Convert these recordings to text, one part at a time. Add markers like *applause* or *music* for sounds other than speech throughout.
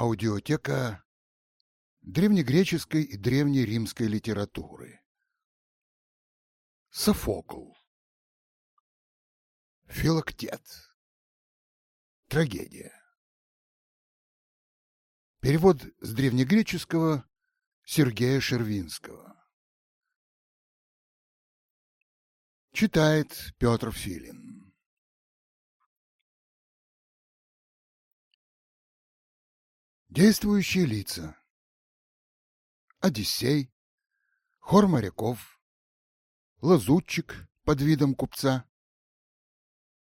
Аудиотека древнегреческой и древнеримской литературы. Софокл. Филактет. Трагедия. Перевод с древнегреческого Сергея Шервинского. Читает Петр Филин. Действующие лица. Одиссей, хор моряков, лазутчик под видом купца,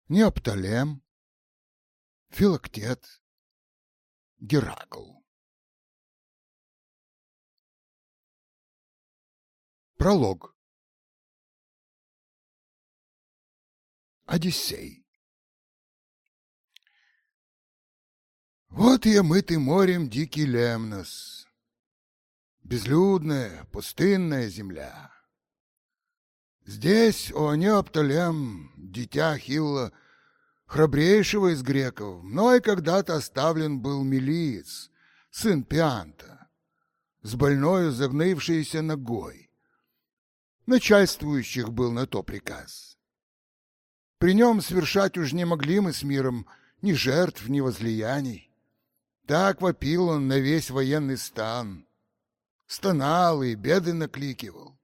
Неопталем, Филактет, Геракл. Пролог. Одиссей. Вот и омытый морем дикий Лемнос. Безлюдная, пустынная земля. Здесь, о Неоптолем, дитя Хилла, храбрейшего из греков, мной когда-то оставлен был Мелиец, сын Пианта, с больною загнывшейся ногой. Начальствующих был на то приказ. При нем свершать уж не могли мы с миром ни жертв, ни возлияний. Так вопил он на весь военный стан, стонал и беды накликивал.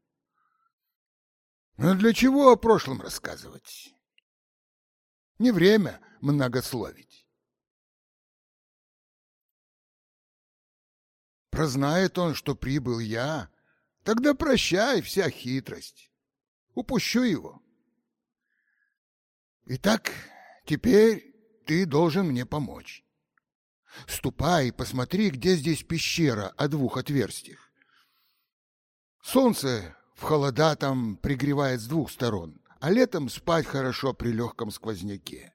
Но для чего о прошлом рассказывать? Не время многословить. Прознает он, что прибыл я, тогда прощай вся хитрость. Упущу его. Итак, теперь ты должен мне помочь. Ступай посмотри, где здесь пещера о двух отверстиях. Солнце в холода там пригревает с двух сторон, а летом спать хорошо при легком сквозняке.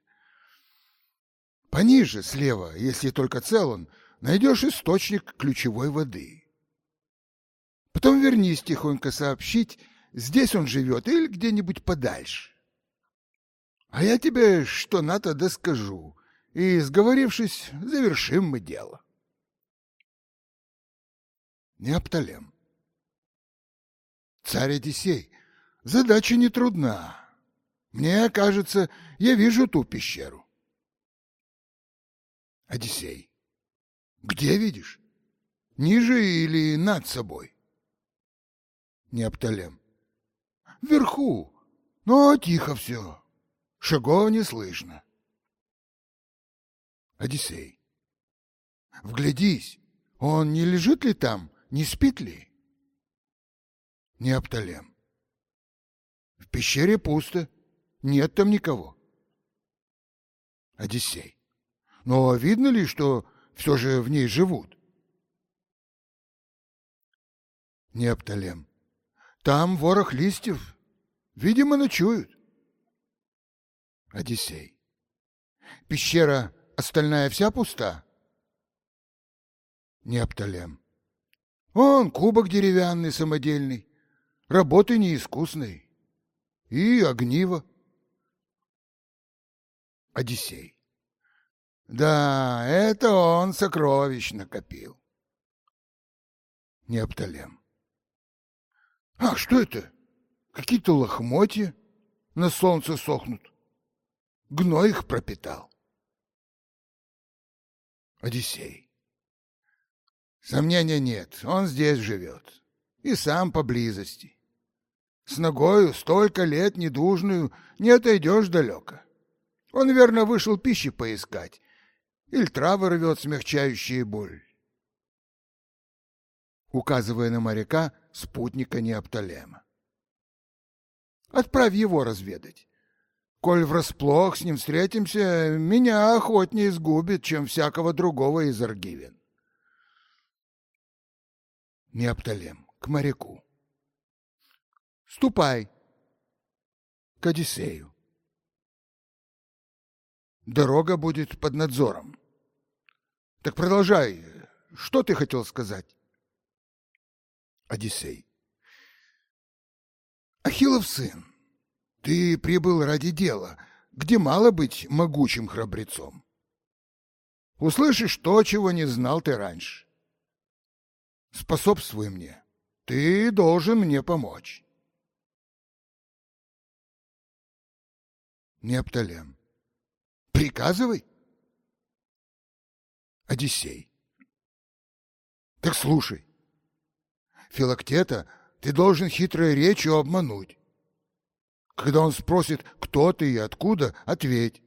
Пониже, слева, если только цел он, найдешь источник ключевой воды. Потом вернись тихонько сообщить, здесь он живет или где-нибудь подальше. А я тебе что надо доскажу, и, сговорившись, завершим мы дело. Неопталем. Царь Одиссей, задача не трудна. Мне кажется, я вижу ту пещеру. Одиссей. Где видишь? Ниже или над собой? Неопталем. Вверху, но тихо все. Шагов не слышно. Одиссей. Вглядись, он не лежит ли там, не спит ли? Неопталем. В пещере пусто, нет там никого. Одиссей. Но видно ли, что все же в ней живут? Неопталем. Там ворох листьев, видимо, ночуют. Одиссей. Пещера остальная вся пуста? Неопталем. Он кубок деревянный самодельный работы неискусной. И огниво. Одиссей. Да, это он сокровищ накопил. Неопталем. А что это? Какие-то лохмотья на солнце сохнут. Гной их пропитал. Одиссей. Сомнения нет, он здесь живет. И сам поблизости. С ногою столько лет недужную не отойдешь далеко. Он, верно, вышел пищи поискать. Или травы рвет, смягчающие боль. Указывая на моряка, спутника Неопталема. Отправь его разведать. Коль врасплох с ним встретимся, меня охотнее сгубит, чем всякого другого из аргивен. Неопталем, к моряку. Ступай к Одиссею. Дорога будет под надзором. Так продолжай. Что ты хотел сказать? Одиссей. Ахиллов сын, ты прибыл ради дела, где мало быть могучим храбрецом. услышишь то, чего не знал ты раньше. Способствуй мне. Ты должен мне помочь. Непталем. Приказывай. Одиссей. Так слушай. Филактета ты должен хитрой речью обмануть. Когда он спросит, кто ты и откуда, ответь.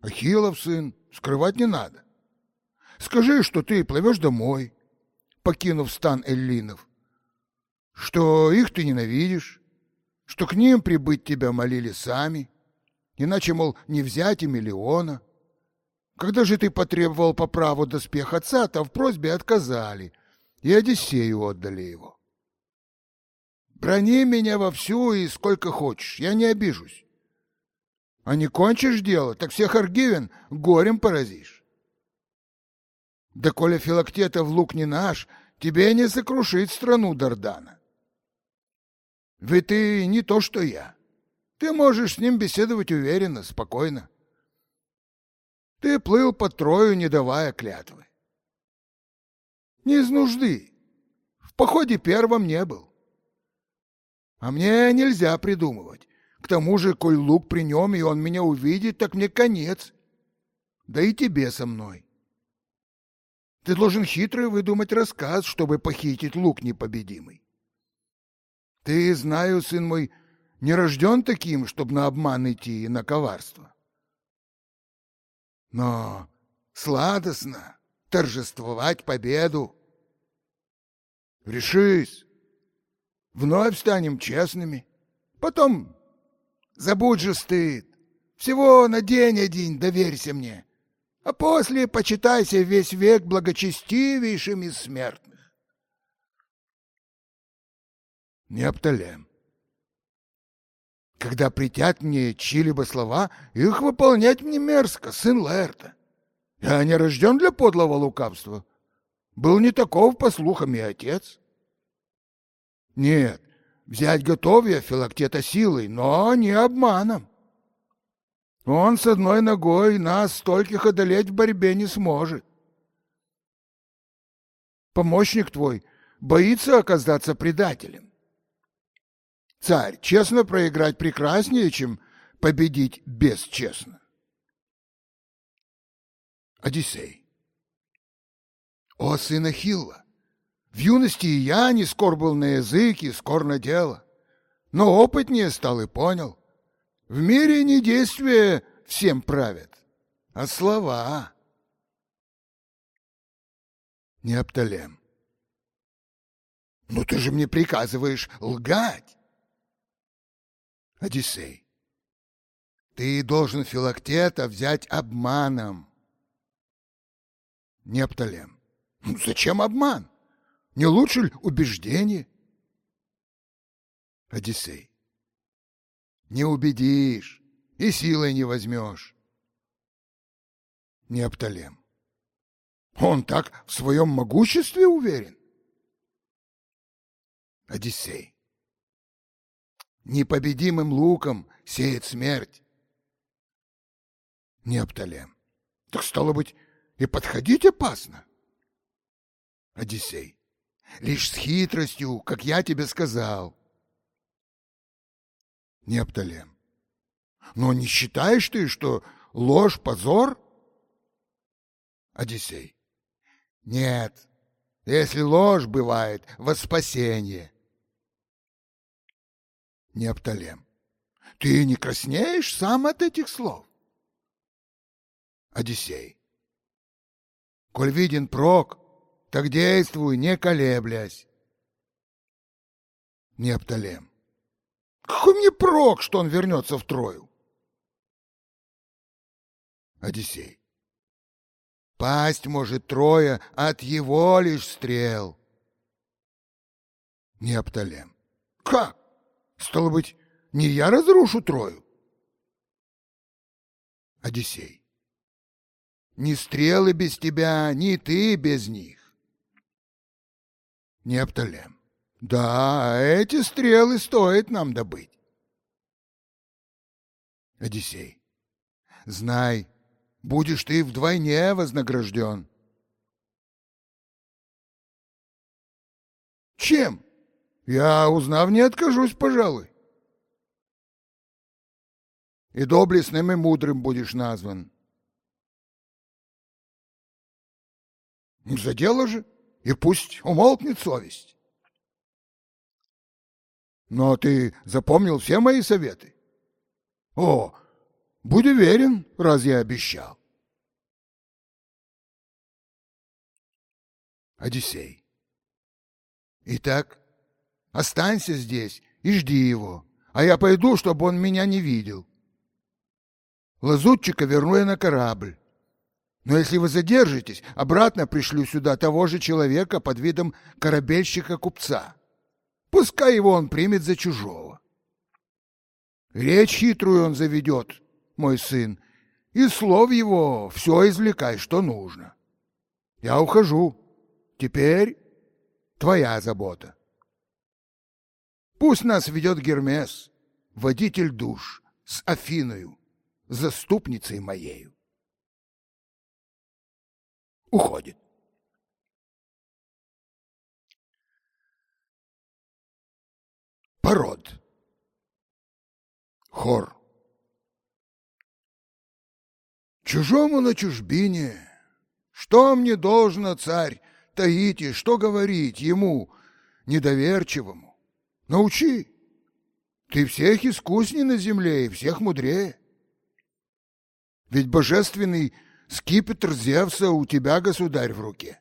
Ахиллов сын, скрывать не надо. Скажи, что ты плывешь домой, покинув стан эллинов, что их ты ненавидишь, что к ним прибыть тебя молили сами, иначе, мол, не взять и миллиона. Когда же ты потребовал по праву доспех отца, то в просьбе отказали, и Одиссею отдали его. Брони меня вовсю и сколько хочешь, я не обижусь. А не кончишь дело, так всех аргивен горем поразишь. Да коли Филактетов лук не наш, тебе не сокрушить страну Дардана. Ведь ты не то, что я. Ты можешь с ним беседовать уверенно, спокойно. Ты плыл по Трою, не давая клятвы. Не из нужды. В походе первом не был. А мне нельзя придумывать. К тому же, коль лук при нем, и он меня увидит, так мне конец. Да и тебе со мной. Ты должен хитрый выдумать рассказ, чтобы похитить лук непобедимый. Ты, знаю, сын мой, не рожден таким, чтобы на обман идти и на коварство. Но сладостно торжествовать победу. Решись, вновь станем честными. Потом забудь же стыд. Всего на день один доверься мне, а после почитайся весь век благочестивейшим из смертных. Непталем. Когда притят мне чьи-либо слова, их выполнять мне мерзко, сын Лаэрта. Я не рожден для подлого лукавства. Был не таков, по слухам, и отец. Нет, взять готов я Филактета силой, но не обманом. Он с одной ногой нас стольких одолеть в борьбе не сможет. Помощник твой боится оказаться предателем. Царь, честно проиграть прекраснее, чем победить бесчестно. Одиссей. О, сын Ахилла, в юности и я не скор был на язык и скор на дело, но опытнее стал и понял. В мире не действия всем правят, а слова. Неопталем. Ну ты же мне приказываешь лгать. Одиссей. Ты должен Филактета взять обманом. Непталем. Ну, зачем обман? Не лучше ли убеждение? Одиссей. Не убедишь и силой не возьмешь. Непталем. Он так в своем могуществе уверен? Одиссей непобедимым луком сеет смерть. Непталем. Так стало быть, и подходить опасно. Одиссей. Лишь с хитростью, как я тебе сказал. Непталем. Но не считаешь ты, что ложь — позор? Одиссей. Нет, если ложь бывает во спасение, Непталем. Ты не краснеешь сам от этих слов? Одиссей. Коль виден прок, так действуй, не колеблясь. Непталем. Какой мне прок, что он вернется в Трою? Одиссей. Пасть может Троя от его лишь стрел. Непталем. Как? Стало быть, не я разрушу Трою? Одиссей. Ни стрелы без тебя, ни ты без них. Непталем. Да, эти стрелы стоит нам добыть. Одиссей. Знай, будешь ты вдвойне вознагражден. Чем? Я, узнав, не откажусь, пожалуй. И доблестным и мудрым будешь назван. За дело же, и пусть умолкнет совесть. Но ты запомнил все мои советы? О, будь уверен, раз я обещал. Одиссей. Итак, останься здесь и жди его, а я пойду, чтобы он меня не видел. Лазутчика верну я на корабль. Но если вы задержитесь, обратно пришлю сюда того же человека под видом корабельщика-купца. Пускай его он примет за чужого. Речь хитрую он заведет, мой сын, и слов его все извлекай, что нужно. Я ухожу. Теперь твоя забота. Пусть нас ведет Гермес, водитель душ, с Афиною, заступницей моею. Уходит. Пород. Хор. Чужому на чужбине. Что мне должно, царь, таите, что говорить ему, недоверчивому? Научи. Ты всех искусней на земле и всех мудрее. Ведь божественный скипетр Зевса у тебя, государь, в руке.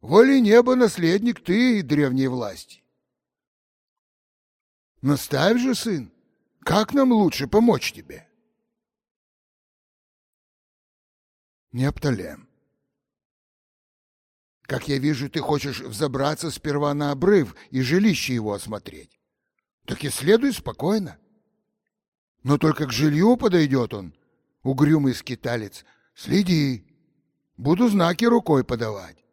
Воли неба наследник ты и древней власти. Наставь же, сын, как нам лучше помочь тебе? Неопталем. Как я вижу, ты хочешь взобраться сперва на обрыв и жилище его осмотреть. Так и следуй спокойно. Но только к жилью подойдет он, угрюмый скиталец. Следи, буду знаки рукой подавать.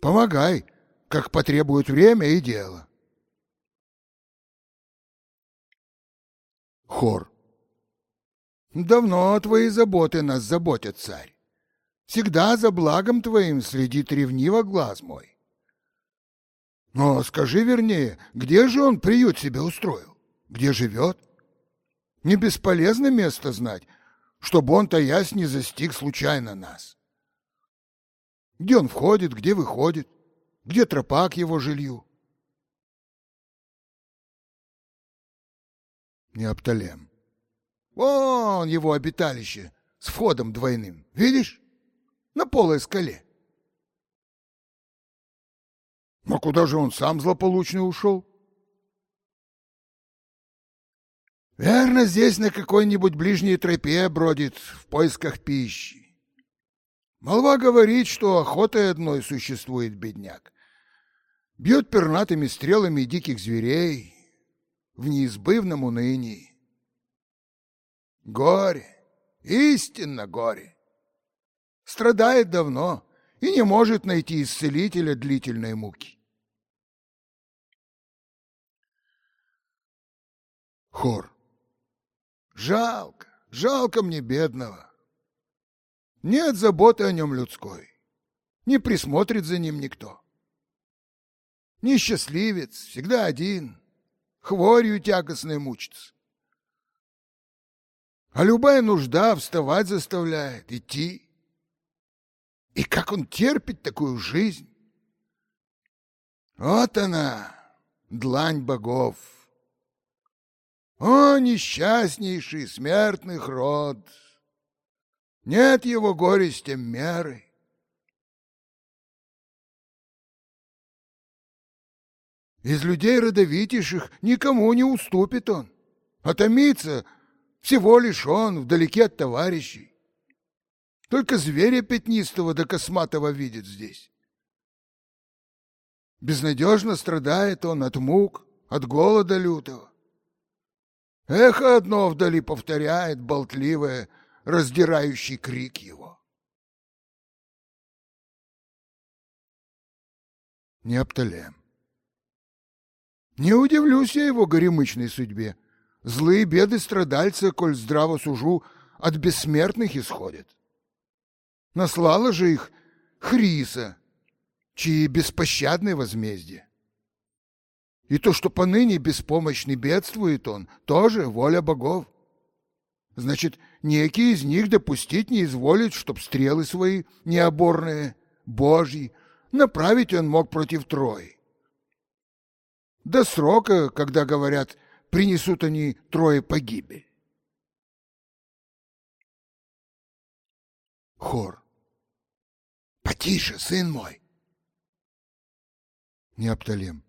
Помогай, как потребует время и дело. Хор. Давно твои заботы нас заботят, царь. Всегда за благом твоим следит ревниво глаз мой. Но скажи вернее, где же он приют себе устроил? Где живет? Не бесполезно место знать, чтобы он, таясь, не застиг случайно нас. Где он входит, где выходит, где тропа к его жилью? Неопталем. Вон его обиталище с входом двойным. Видишь? На полой скале. А куда же он сам злополучно ушел? Верно, здесь на какой-нибудь ближней тропе бродит в поисках пищи. Молва говорит, что охотой одной существует бедняк. Бьет пернатыми стрелами диких зверей, в неизбывном унынии. Горе, истинно горе. Страдает давно и не может найти исцелителя длительной муки. Хор. Жалко, жалко мне бедного. Нет заботы о нем людской. Не присмотрит за ним никто. Несчастливец, всегда один хворью тягостной мучиться. А любая нужда вставать заставляет, идти. И как он терпит такую жизнь? Вот она, длань богов. О, несчастнейший смертных род! Нет его горестям меры. Из людей родовитейших никому не уступит он. А томится всего лишь он, вдалеке от товарищей. Только зверя пятнистого да косматого видит здесь. Безнадежно страдает он от мук, от голода лютого. Эхо одно вдали повторяет болтливое, раздирающий крик его. Неопталем. Не удивлюсь я его горемычной судьбе. Злые беды страдальца, коль здраво сужу, от бессмертных исходят. Наслала же их Хриса, чьи беспощадное возмездие. И то, что поныне беспомощный бедствует он, тоже воля богов. Значит, некий из них допустить не изволит, чтоб стрелы свои необорные, божьи, направить он мог против Трои. До срока, когда, говорят, принесут они трое погибель. Хор. Потише, сын мой. Неопталем.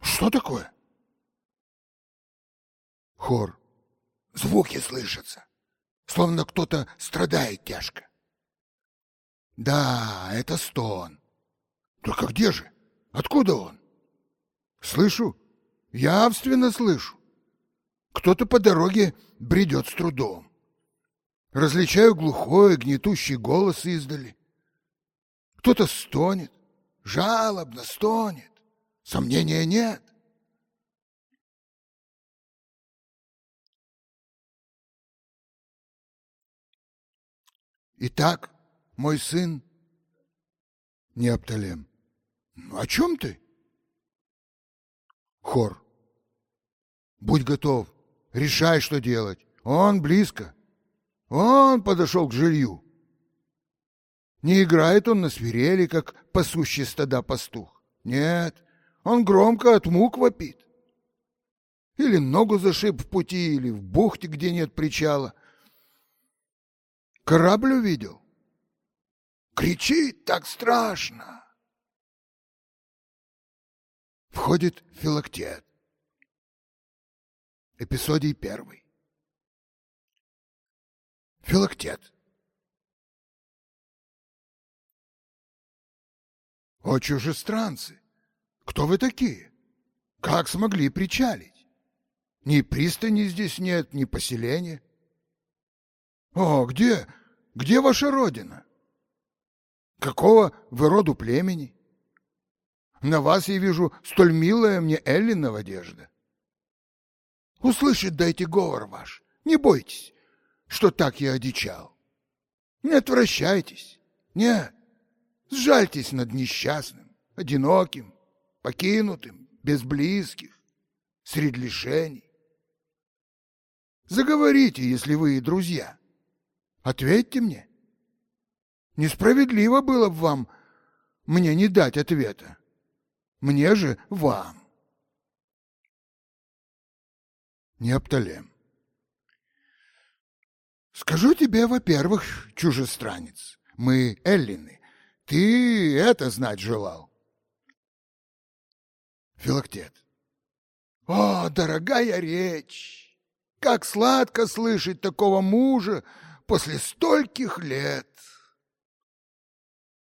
Что такое? Хор. Звуки слышатся, словно кто-то страдает тяжко. Да, это стон. Только где же? Откуда он? Слышу, явственно слышу. Кто-то по дороге бредет с трудом. Различаю глухой, гнетущий голос издали. Кто-то стонет, жалобно стонет. Сомнения нет. Итак, мой сын Неопталем. О чем ты? Хор. Будь готов, решай, что делать. Он близко. Он подошел к жилью. Не играет он на свирели, как пасущий стада пастух. Нет, он громко от мук вопит. Или ногу зашиб в пути, или в бухте, где нет причала. Корабль увидел. Кричит так страшно. Входит Филактет. Эпизодий первый. Филактет. О, чужестранцы! Кто вы такие? Как смогли причалить? Ни пристани здесь нет, ни поселения. О, где, где ваша родина? Какого вы роду племени? На вас я вижу столь милая мне Эллинова одежда. Услышать дайте говор ваш, не бойтесь, что так я одичал. Не отвращайтесь, нет, сжальтесь над несчастным, одиноким, покинутым, без близких, среди лишений. Заговорите, если вы и друзья. Ответьте мне. Несправедливо было бы вам мне не дать ответа. Мне же вам. Неопталем. Скажу тебе, во-первых, чужестранец, мы эллины. Ты это знать желал. Филактет. О, дорогая речь! Как сладко слышать такого мужа после стольких лет!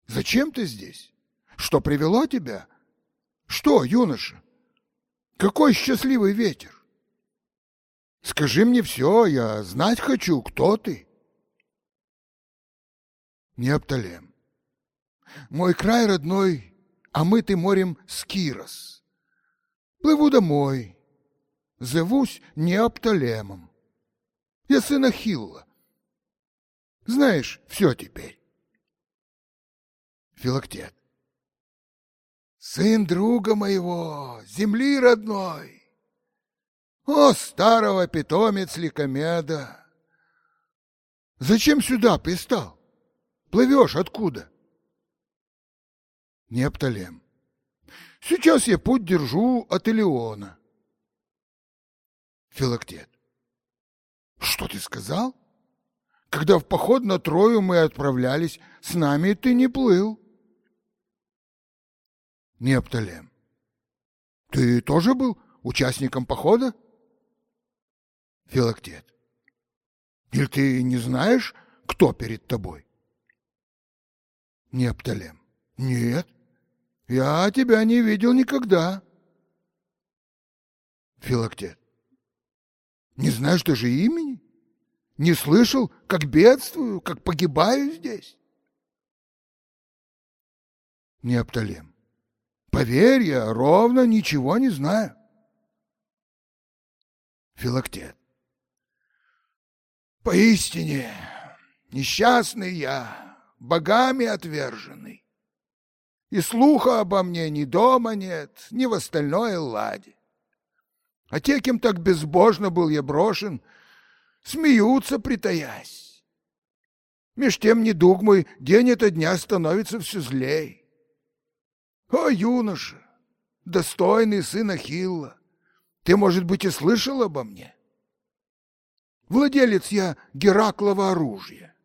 Зачем ты здесь? Что привело тебя? Что, юноша? Какой счастливый ветер? Скажи мне все, я знать хочу, кто ты. Неопталем. Мой край родной, омытый морем Скирос. Плыву домой, зовусь Неопталемом. Я сын Ахилла. Знаешь, все теперь. Филактет. Сын друга моего, земли родной. О, старого питомец Ликомеда! Зачем сюда пристал? Плывешь откуда? Непталем. Сейчас я путь держу от Илеона. Филактет. Что ты сказал? Когда в поход на Трою мы отправлялись, с нами ты не плыл. Непталем. Ты тоже был участником похода? Филактет. Или ты не знаешь, кто перед тобой? Непталем. Нет, я тебя не видел никогда. Филактет. Не знаешь даже имени? Не слышал, как бедствую, как погибаю здесь? Непталем. Поверь, я ровно ничего не знаю. Филактет. Поистине, несчастный я, богами отверженный. И слуха обо мне ни дома нет, ни в остальной ладе. А те, кем так безбожно был я брошен, смеются, притаясь. Меж тем недуг мой день ото дня становится все злей. О, юноша, достойный сын Ахилла, ты, может быть, и слышал обо мне? Владелец я Гераклова оружия.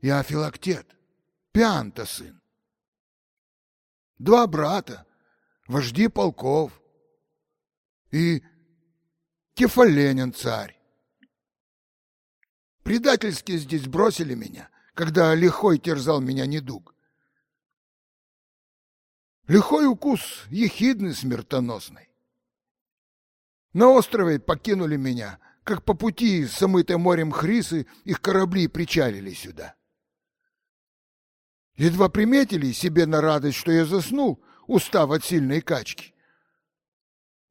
Я Филактет, Пианта сын. Два брата, вожди полков, и Кефаленин царь. Предательски здесь бросили меня, когда лихой терзал меня недуг. Лихой укус ехидный смертоносный. На острове покинули меня, как по пути с морем Хрисы их корабли причалили сюда. Едва приметили себе на радость, что я заснул, устав от сильной качки.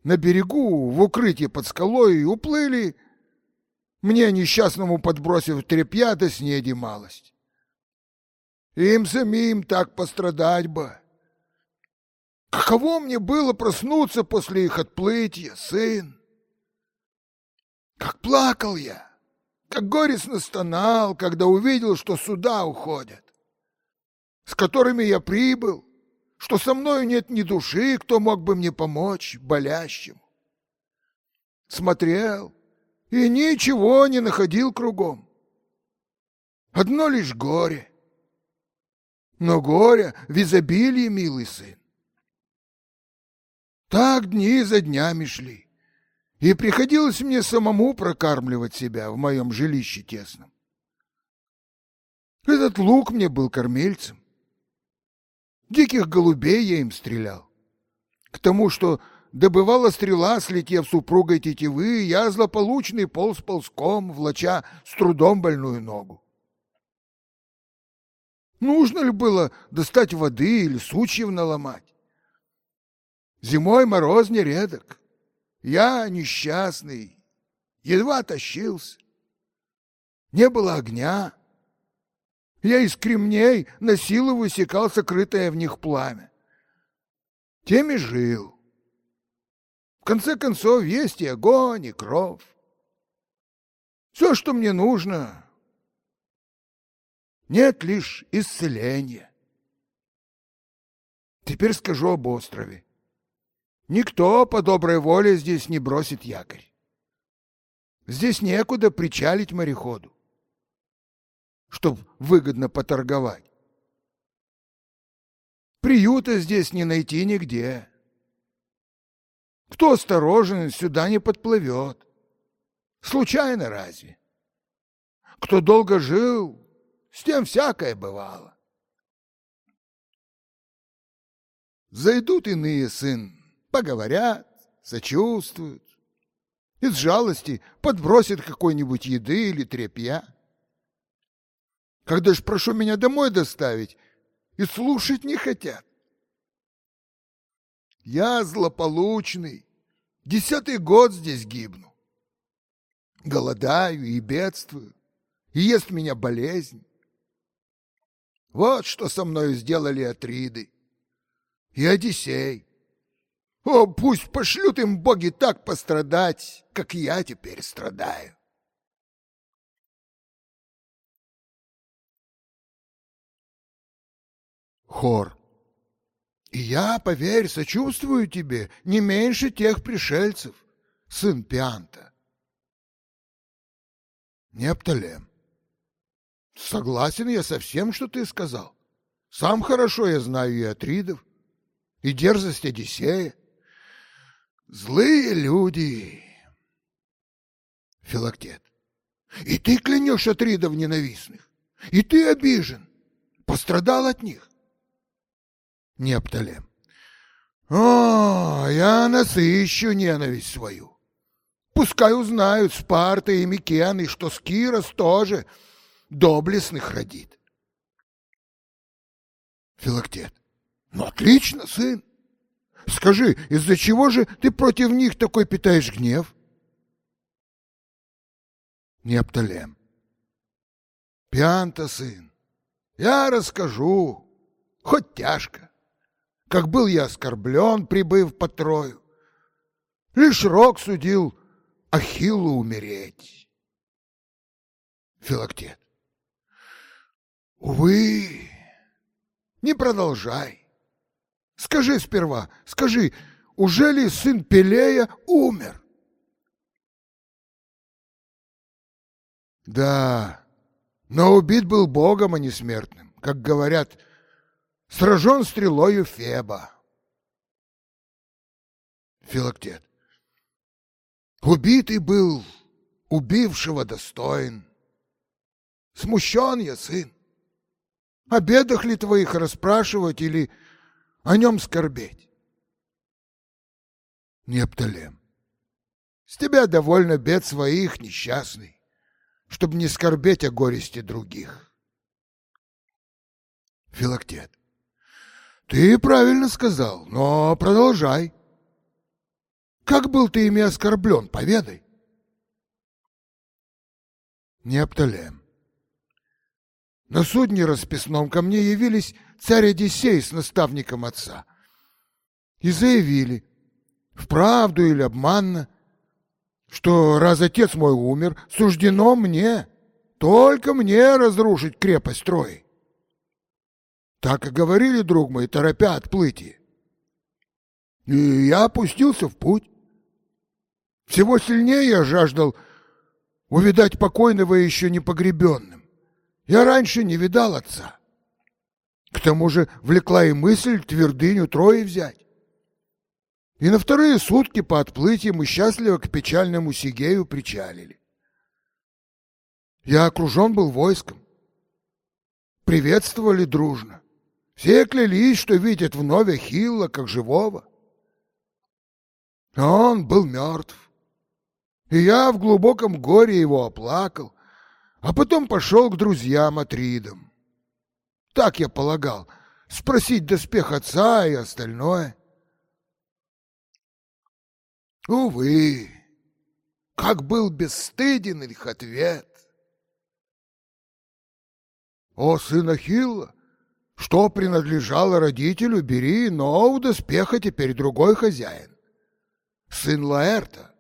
На берегу, в укрытии под скалой, уплыли, мне несчастному подбросив тряпья да снеди малость. Им самим так пострадать бы. Каково мне было проснуться после их отплытия, сын? Как плакал я, как горестно стонал, когда увидел, что суда уходят, с которыми я прибыл, что со мною нет ни души, кто мог бы мне помочь болящему. Смотрел и ничего не находил кругом. Одно лишь горе. Но горе в изобилии, милый сын. Так дни за днями шли, и приходилось мне самому прокармливать себя в моем жилище тесном. Этот лук мне был кормильцем. Диких голубей я им стрелял. К тому, что добывала стрела, слетев супругой тетивы, я злополучный полз ползком, влача с трудом больную ногу. Нужно ли было достать воды или сучьев наломать? Зимой мороз нередок. Я несчастный, едва тащился. Не было огня. Я из кремней на силу высекал сокрытое в них пламя. Теми жил. В конце концов, есть и огонь, и кровь. Все, что мне нужно, нет лишь исцеления. Теперь скажу об острове. Никто по доброй воле здесь не бросит якорь. Здесь некуда причалить мореходу чтоб выгодно поторговать. Приюта здесь не найти нигде. Кто осторожен, сюда не подплывет. Случайно разве? Кто долго жил, с тем всякое бывало. Зайдут иные, сын, поговорят, сочувствуют. Из жалости подбросят какой-нибудь еды или тряпья. Когда ж прошу меня домой доставить, и слушать не хотят. Я злополучный, десятый год здесь гибну. Голодаю и бедствую, и ест меня болезнь. Вот что со мною сделали Атриды и Одиссей. О, пусть пошлют им боги так пострадать, как я теперь страдаю. Хор. И я, поверь, сочувствую тебе не меньше тех пришельцев, сын Пианта. Непталем. Согласен я со всем, что ты сказал. Сам хорошо я знаю и Атридов, и дерзость Одиссея. Злые люди. Филактет. И ты клянешь Атридов ненавистных, и ты обижен, пострадал от них. Непталем. О, я насыщу ненависть свою. Пускай узнают Спарта и Микены, что Скирос тоже доблестных родит. Филактет. Ну, отлично, сын. Скажи, из-за чего же ты против них такой питаешь гнев? Непталем. Пьянта, сын, я расскажу, хоть тяжко, как был я оскорблен, прибыв по Трою. Лишь Рок судил Ахиллу умереть. Филактет. Увы, не продолжай. Скажи сперва, скажи, уже ли сын Пелея умер? Да, но убит был богом, а не смертным, как говорят, сражен стрелою Феба. Филактет. Убитый был, убившего достоин. Смущен я, сын. О бедах ли твоих расспрашивать или о нем скорбеть? Непталем. С тебя довольно бед своих, несчастный, чтобы не скорбеть о горести других. Филактет. Ты правильно сказал, но продолжай. Как был ты ими оскорблен, поведай. Непталем. На судне расписном ко мне явились царь Одиссей с наставником отца и заявили, вправду или обманно, что раз отец мой умер, суждено мне, только мне разрушить крепость Трои. Так и говорили, друг мой, торопя отплытие. И я опустился в путь. Всего сильнее я жаждал увидать покойного еще не погребенным. Я раньше не видал отца. К тому же влекла и мысль твердыню Трои взять. И на вторые сутки по отплытии мы счастливо к печальному Сигею причалили. Я окружен был войском. Приветствовали дружно. Все клялись, что видят вновь Хилла как живого. А он был мертв. И я в глубоком горе его оплакал, а потом пошел к друзьям Атридам. Так я полагал, спросить доспех отца и остальное. Увы, как был бесстыден их ответ. О, сын Ахилла, что принадлежало родителю, бери, но у доспеха теперь другой хозяин, сын Лаэрта.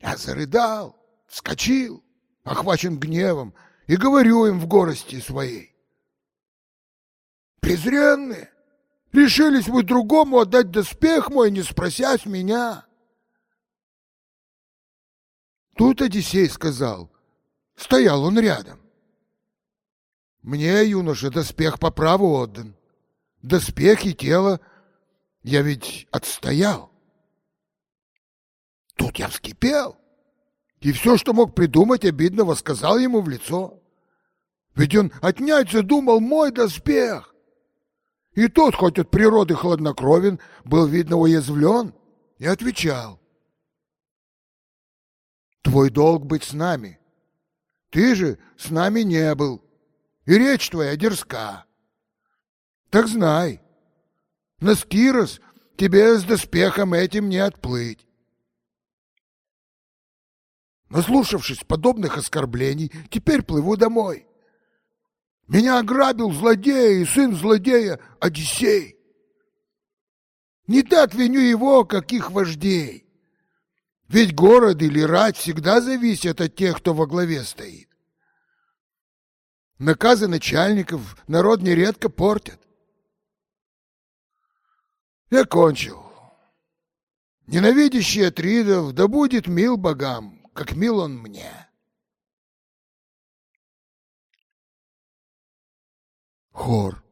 Я зарыдал, вскочил, охвачен гневом, и говорю им в горости своей. Презренные, решились вы другому отдать доспех мой, не спросясь меня. Тут Одиссей сказал, стоял он рядом. Мне, юноша, доспех по праву отдан. Доспех и тело я ведь отстоял. Тут я вскипел и все, что мог придумать обидного, сказал ему в лицо. Ведь он отнять задумал мой доспех. И тот, хоть от природы хладнокровен, был, видно, уязвлен и отвечал. Твой долг быть с нами. Ты же с нами не был, и речь твоя дерзка. Так знай, на Скирос тебе с доспехом этим не отплыть. Наслушавшись подобных оскорблений, теперь плыву домой. Меня ограбил злодей и сын злодея Одиссей. Не так виню его, как их вождей. Ведь город или рать всегда зависят от тех, кто во главе стоит. Наказы начальников народ нередко портят. Я кончил. Ненавидящий Атридов да будет мил богам, как мил он мне. Хор.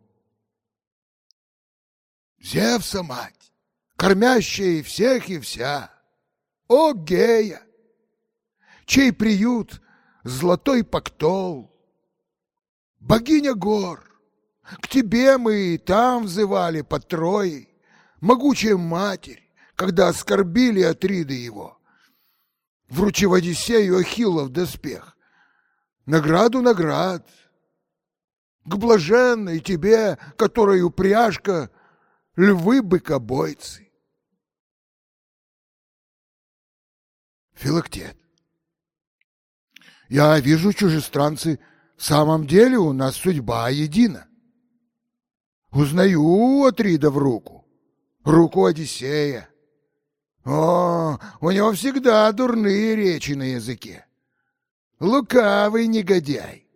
Зевса мать, кормящая всех и вся, о Гея, чей приют золотой пактол, богиня гор, к тебе мы и там взывали под Троей, могучая матерь, когда оскорбили Атриды его вручив Одиссею Ахиллов доспех. Награду наград. К блаженной тебе, которой упряжка, львы-быкобойцы. Филактет. Я вижу, чужестранцы, самом деле у нас судьба едина. Узнаю Атрида в руку, руку Одиссея. О, у него всегда дурные речи на языке. Лукавый негодяй.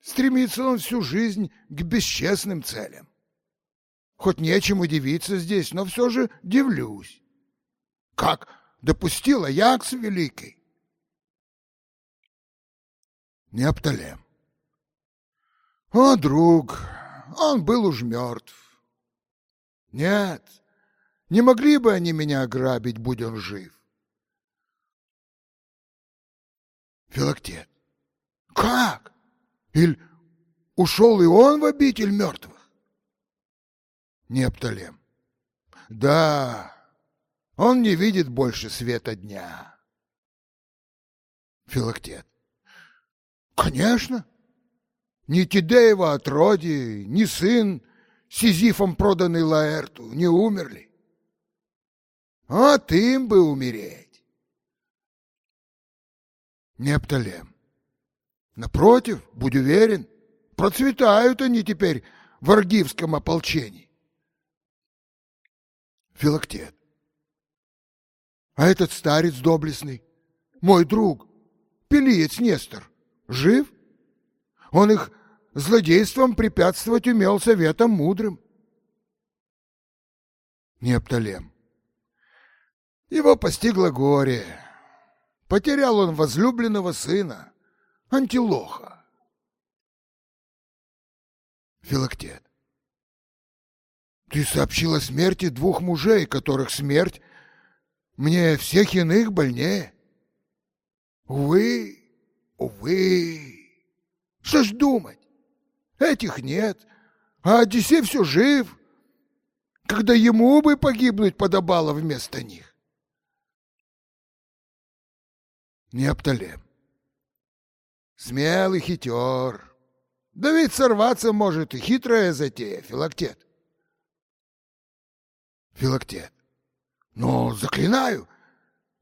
Стремится он всю жизнь к бесчестным целям. Хоть нечем удивиться здесь, но все же дивлюсь. Как допустил Аякс Великий? Неопталем. О, друг, он был уж мертв. Нет, не могли бы они меня ограбить, будь он жив. Филактет. Как? Иль ушел и он в обитель мертвых? Непталем. Да, он не видит больше света дня. Филактет. Конечно. Ни Тидеева отроди, ни сын, Сизифом проданный Лаэрту, не умерли. А ты им бы умереть. Непталем. Напротив, будь уверен, процветают они теперь в аргивском ополчении. Филактет. А этот старец доблестный, мой друг, пелиец Нестор, жив? Он их злодейством препятствовать умел советом мудрым. Непталем. Его постигло горе. Потерял он возлюбленного сына, Антилоха. Филактет. Ты сообщил о смерти двух мужей, которых смерть мне всех иных больнее. Увы, увы, что ж думать? Этих нет, а Одиссей все жив, когда ему бы погибнуть подобало вместо них. Неопталем. Смелый хитер. Да ведь сорваться может и хитрая затея, Филактет. Филактет. Но, заклинаю,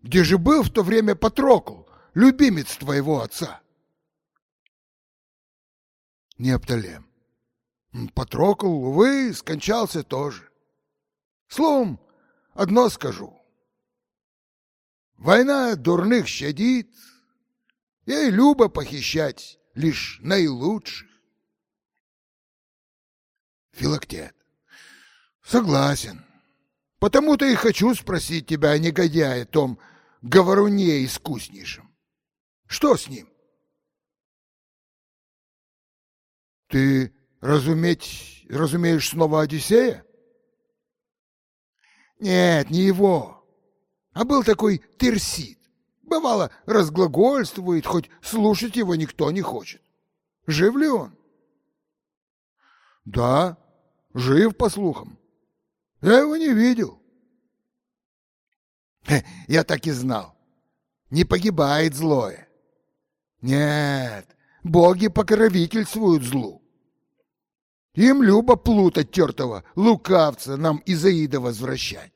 где же был в то время Патрокл, любимец твоего отца? Неопталем. Патрокл, увы, скончался тоже. Словом, одно скажу. Война дурных щадит, ей любо похищать лишь наилучших. Филактет. Согласен. Потому-то и хочу спросить тебя, негодяя, том говоруне искуснейшем. Что с ним? Ты разуметь, разумеешь снова Одиссея? Нет, не его. А был такой Терсид. Бывало, разглагольствует, хоть слушать его никто не хочет. Жив ли он? Да, жив, по слухам. Я его не видел. Я так и знал. Не погибает злое. Нет, боги покровительствуют злу. Им любо плутать тертого лукавца нам Изаида возвращать.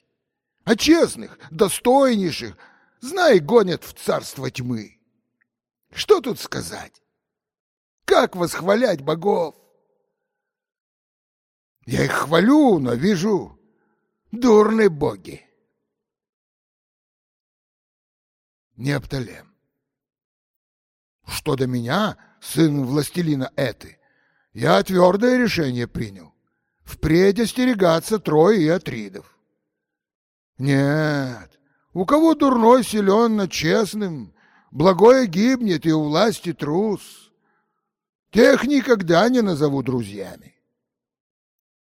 А честных, достойнейших, знай, гонят в царство тьмы. Что тут сказать? Как восхвалять богов? Я их хвалю, но вижу, дурные боги. Неопталем. Что до меня, сын властелина Эты, я твердое решение принял. Впредь остерегаться Трои и Атридов. Нет, у кого дурной силен над честным, благое гибнет и у власти трус. Тех никогда не назову друзьями.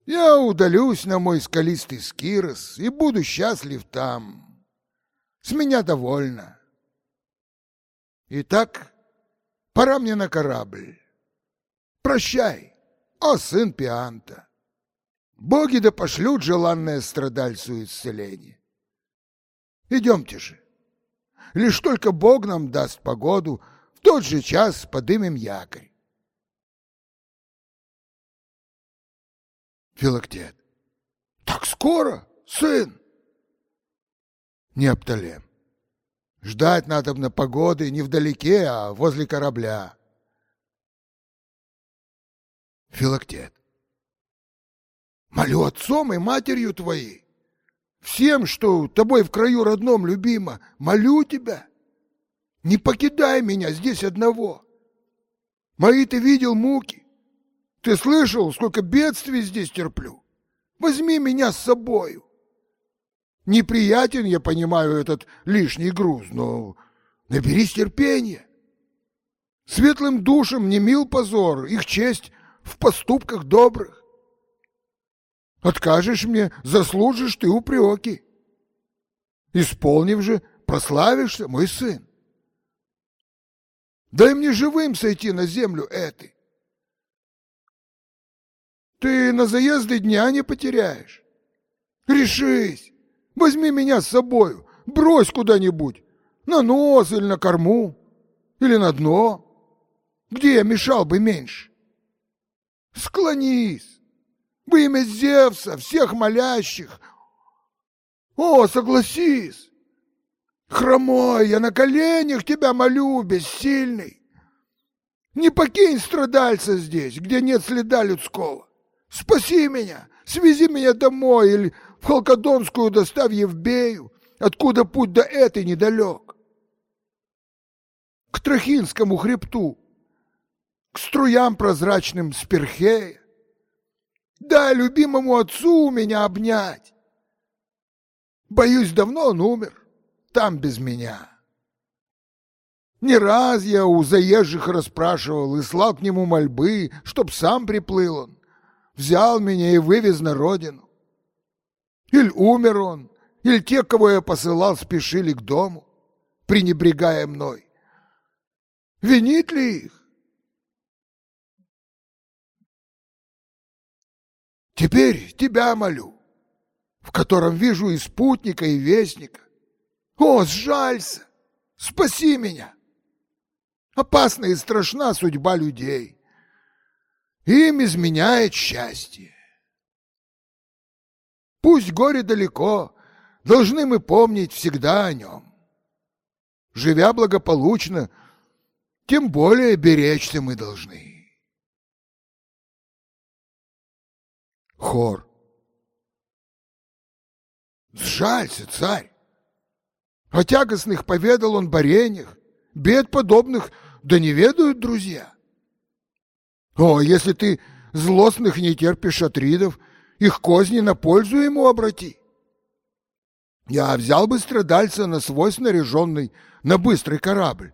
Я удалюсь на мой скалистый скирос и буду счастлив там. С меня довольно. Итак, пора мне на корабль. Прощай, о сын Пианта. Боги да пошлют желанное страдальцу исцеление. Идемте же. Лишь только Бог нам даст погоду, в тот же час подымем якорь. Филактет. Так скоро, сын? Неопталем. Ждать надо на погоды не вдалеке, а возле корабля. Филактет. Молю отцом и матерью твоей, всем, что тобой в краю родном любима, молю тебя, не покидай меня здесь одного. Мои ты видел муки, ты слышал, сколько бедствий здесь терплю. Возьми меня с собою. Неприятен, я понимаю, этот лишний груз, но наберись терпения. Светлым душам не мил позор, их честь в поступках добрых. Откажешь мне, заслужишь ты упреки. Исполнив же, прославишься, мой сын. Дай мне живым сойти на землю этой. Ты на заезды дня не потеряешь. Решись, возьми меня с собою, брось куда-нибудь, на нос или на корму, или на дно, где я мешал бы меньше. Склонись, во имя Зевса, всех молящих. О, согласись, хромой, я на коленях тебя молю, бессильный. Не покинь страдальца здесь, где нет следа людского. Спаси меня, свези меня домой или в Халкадонскую доставь Евбею, откуда путь до этой недалек. К Трахинскому хребту, к струям прозрачным Сперхея. Дай любимому отцу меня обнять. Боюсь, давно он умер, там без меня. Не раз я у заезжих расспрашивал и слал к нему мольбы, чтоб сам приплыл он взял меня и вывез на родину. Или умер он, или те, кого я посылал, спешили к дому, пренебрегая мной. Винит ли их? Теперь тебя молю, в котором вижу и спутника, и вестника. О, сжалься, спаси меня. Опасна и страшна судьба людей. Им изменяет счастье. Пусть горе далеко, должны мы помнить всегда о нем. Живя благополучно, тем более беречься мы должны. Хор. Сжалься, царь. О тягостных поведал он борениях, бед подобных да не ведают друзья. О, если ты злостных не терпишь атридов, их козни на пользу ему обрати. Я взял бы страдальца на свой снаряженный, на быстрый корабль,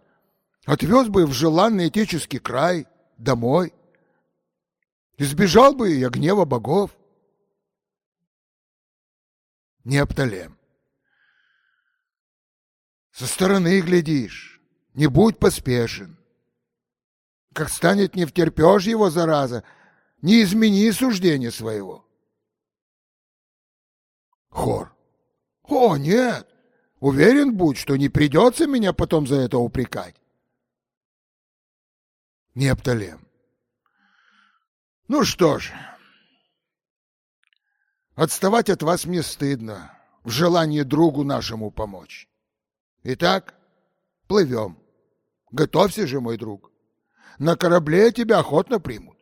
отвез бы в желанный отеческий край, домой. Избежал бы я гнева богов. Неопталем. Со стороны глядишь, не будь поспешен. Как станет не втерпешь его, зараза, не измени суждение своего. Хор. О, нет, уверен будь, что не придется меня потом за это упрекать. Непталем. Ну что ж, отставать от вас мне стыдно, в желании другу нашему помочь. Итак, плывем. Готовься же, мой друг на корабле тебя охотно примут.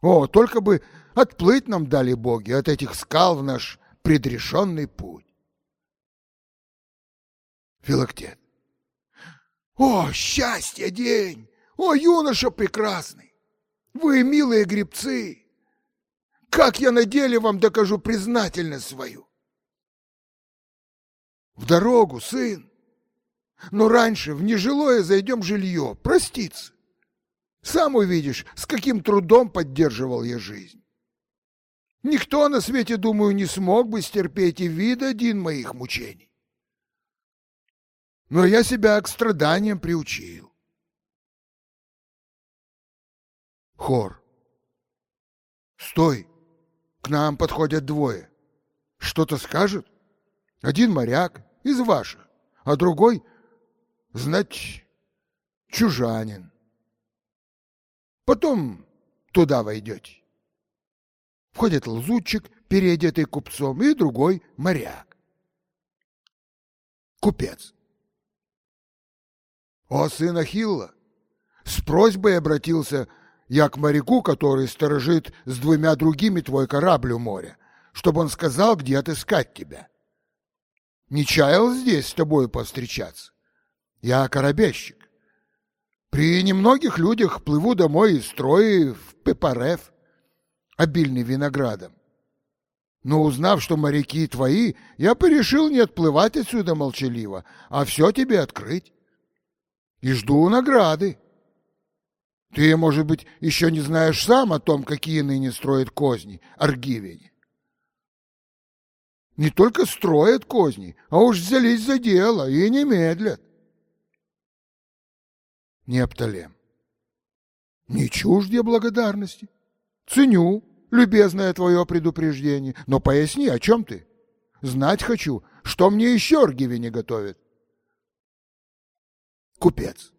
О, только бы отплыть нам дали боги от этих скал в наш предрешенный путь. Филактет. О, счастье день! О, юноша прекрасный! Вы, милые гребцы! Как я на деле вам докажу признательность свою! В дорогу, сын! Но раньше в нежилое зайдем жилье, проститься. Сам увидишь, с каким трудом поддерживал я жизнь. Никто на свете, думаю, не смог бы стерпеть и вид один моих мучений. Но я себя к страданиям приучил. Хор. Стой! К нам подходят двое. Что-то скажут? Один моряк из ваших, а другой, знать, чужанин. Потом туда войдете. Входит лазутчик, переодетый купцом, и другой моряк. Купец. О, сын Ахилла, с просьбой обратился я к моряку, который сторожит с двумя другими твой корабль у моря, чтобы он сказал, где отыскать тебя. Не чаял здесь с тобой повстречаться. Я корабельщик. При немногих людях плыву домой из строя в Пепарев, обильный виноградом. Но узнав, что моряки твои, я порешил не отплывать отсюда молчаливо, а все тебе открыть. И жду награды. Ты, может быть, еще не знаешь сам о том, какие ныне строят козни аргивяне. Не только строят козни, а уж взялись за дело и не медлят. Непталем. Не чужд я благодарности. Ценю любезное твое предупреждение, но поясни, о чем ты? Знать хочу, что мне еще аргивяне готовят. Купец.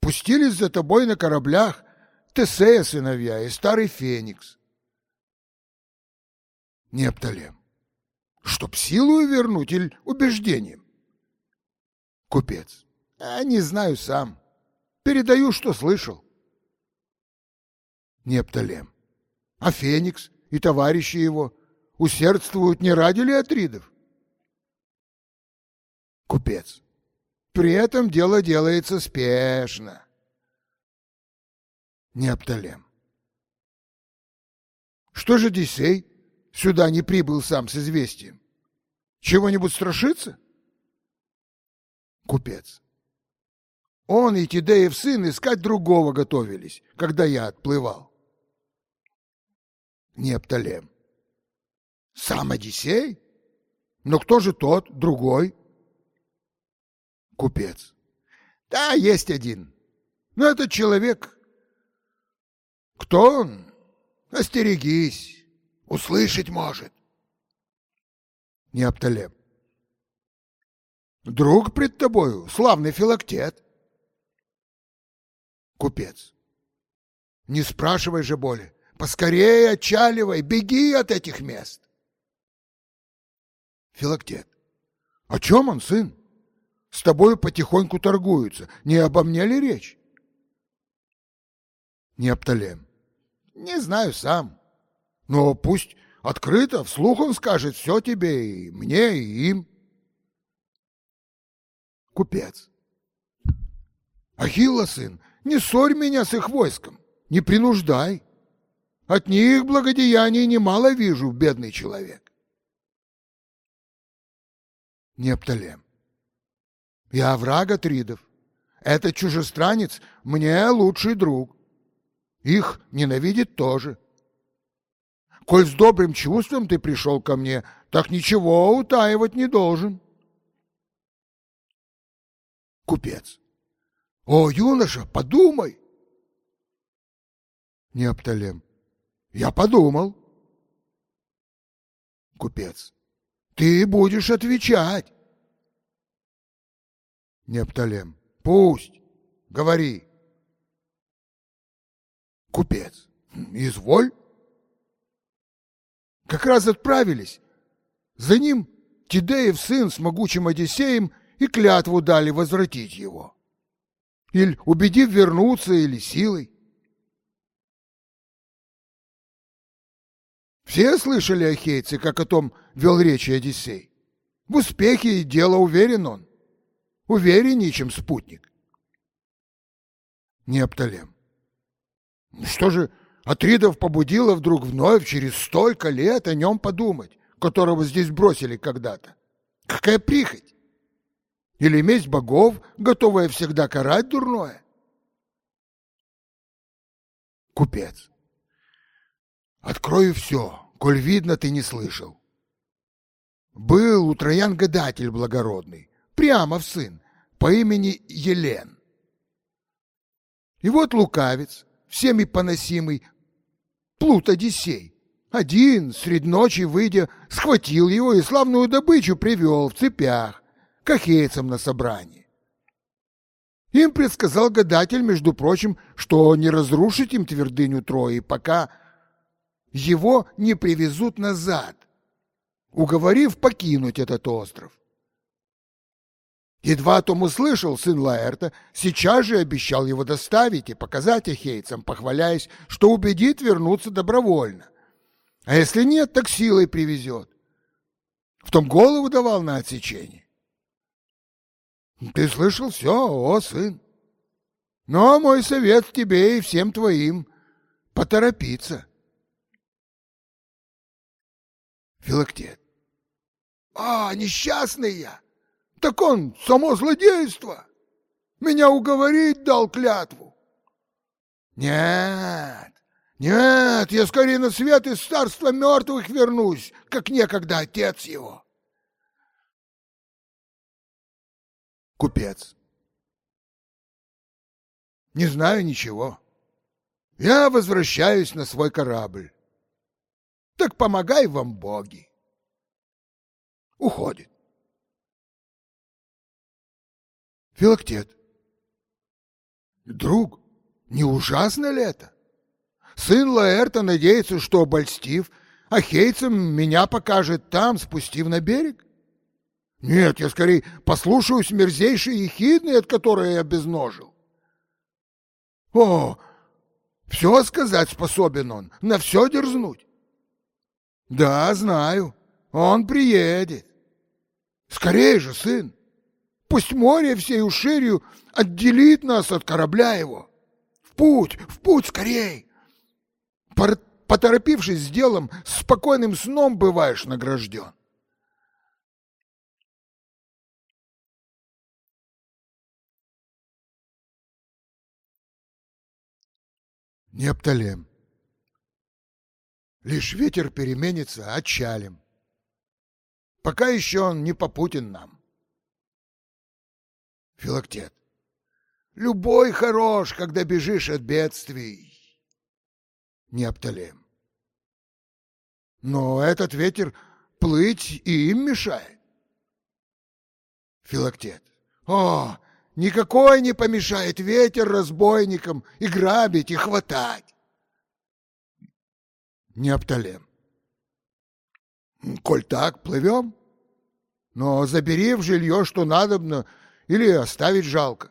Пустились за тобой на кораблях Тесея сыновья и старый Феникс. Непталем. Чтоб силу вернуть или убеждением? Купец. А не знаю сам. Передаю, что слышал. Непталем. А Феникс и товарищи его усердствуют не ради ли Атридов? Купец. При этом дело делается спешно. Непталем. Что же Дисей сюда не прибыл сам с известием? Чего-нибудь страшится? Купец. Он и Тидеев сын искать другого готовились, когда я отплывал. Непталем. Сам Одиссей? Но кто же тот, другой? Купец. Да, есть один. Но этот человек... Кто он? Остерегись. Услышать может. Непталем. Друг пред тобою, славный филактет. Купец. Не спрашивай же боли. Поскорее отчаливай, беги от этих мест. Филактет. О чем он, сын? С тобою потихоньку торгуются. Не обо мне ли речь? Непталем. Не знаю сам. Но пусть открыто, вслух он скажет все тебе, и мне, и им. Купец. Ахилла, сын, не ссорь меня с их войском, не принуждай. От них благодеяний немало вижу, бедный человек. Непталем. Я враг Атридов. Этот чужестранец мне лучший друг. Их ненавидит тоже. Коль с добрым чувством ты пришел ко мне, так ничего утаивать не должен. Купец. О, юноша, подумай. Неопталем. Я подумал. Купец. Ты будешь отвечать. Неопталем. Пусть. Говори. Купец. Изволь. Как раз отправились. За ним Тидеев сын с могучим Одиссеем и клятву дали возвратить его или убедив вернуться, или силой. Все слышали ахейцы, как о том вел речи Одиссей. В успехе дела уверен он. Увереннее, чем спутник. Неопталем. Что же Атридов побудило вдруг вновь через столько лет о нем подумать, которого здесь бросили когда-то? Какая прихоть! Или месть богов, готовая всегда карать дурное? Купец. Открою все, коль видно, ты не слышал. Был у Троян гадатель благородный, прямо в сын, по имени Елен. И вот лукавец, всеми поносимый, плут Одиссей, один, средь ночи выйдя, схватил его и славную добычу привел в цепях, к ахейцам на собрании. Им предсказал гадатель, между прочим, что не разрушить им твердыню Трои, пока его не привезут назад, уговорив покинуть этот остров. Едва Том услышал сын Лаэрта, сейчас же обещал его доставить и показать ахейцам, похваляясь, что убедит вернуться добровольно. А если нет, так силой привезет. В том голову давал на отсечение. Ты слышал все, о, сын. Но мой совет тебе и всем твоим — поторопиться. Филактет. А, несчастный я! Так он само злодейство. Меня уговорить дал клятву. Нет, нет, я скорее на свет из царства мертвых вернусь, как некогда отец его. Купец. Не знаю ничего. Я возвращаюсь на свой корабль. Так помогай вам боги. Уходит. Филактет. Друг, не ужасно ли это? Сын Лаэрта надеется, что, обольстив, ахейцам меня покажет там, спустив на берег? Нет, я скорее послушаюсь мерзейшей ехидны, от которой я безножил. О, все сказать способен он, на все дерзнуть. Да, знаю, он приедет. Скорее же, сын. Пусть море всей уширью отделит нас от корабля его. В путь, в путь скорей. Поторопившись с делом, спокойным сном бываешь награжден. Непталем. Лишь ветер переменится, отчалим. Пока еще он не попутен нам. Филактет. Любой хорош, когда бежишь от бедствий. Неопталем. Но этот ветер плыть и им мешает. Филактет. О, никакой не помешает ветер разбойникам и грабить, и хватать. Неопталем. Коль так, плывем. Но забери в жилье, что надобно, или оставить жалко.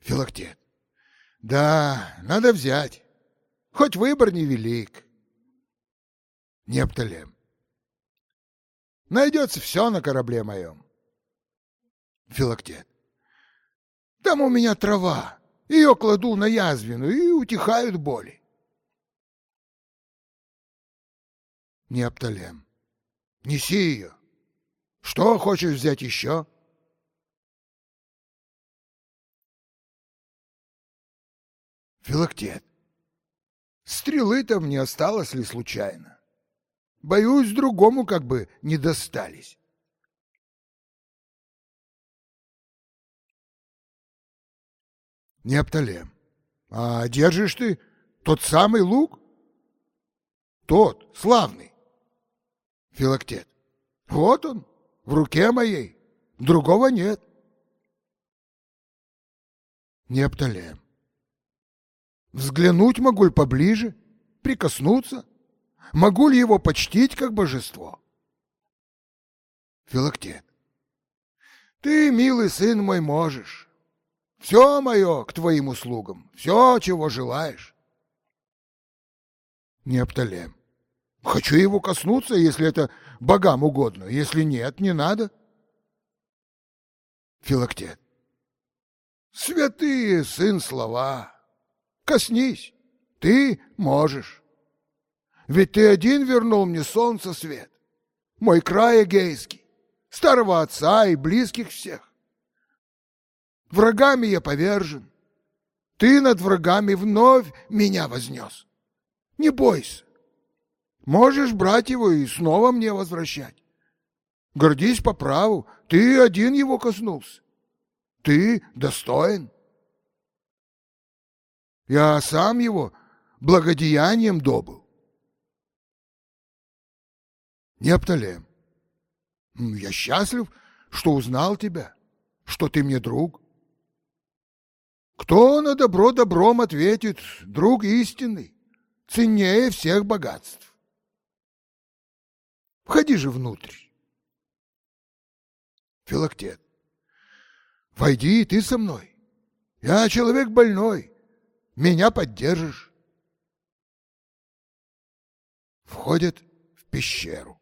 Филактет. Да, надо взять. Хоть выбор невелик. Непталем. Найдется все на корабле моем. Филактет. Там у меня трава. Ее кладу на язвину, и утихают боли. Непталем. Неси ее. Что хочешь взять еще? — Филактет. Стрелы-то мне осталось ли случайно? Боюсь, другому как бы не достались. Непталем. А держишь ты тот самый лук? Тот, славный. Филактет. Вот он, в руке моей. Другого нет. Непталем. Взглянуть могу ли поближе, прикоснуться? Могу ли его почтить как божество? Филактет. Ты, милый сын мой, можешь. Все мое к твоим услугам, все, чего желаешь. Непталем. Хочу его коснуться, если это богам угодно. Если нет, не надо. Филактет. Святые сын слова. Коснись, ты можешь. Ведь ты один вернул мне солнце свет, мой край эгейский, старого отца и близких всех. Врагами я повержен, ты над врагами вновь меня вознес. Не бойся, можешь брать его и снова мне возвращать. Гордись по праву, ты один его коснулся. Ты достоин. Я сам его благодеянием добыл. Непталем, я счастлив, что узнал тебя, что ты мне друг. Кто на добро добром ответит, друг истинный, ценнее всех богатств. Входи же внутрь. Филактет. Войди ты со мной. Я человек больной. Меня поддержишь. Входят в пещеру.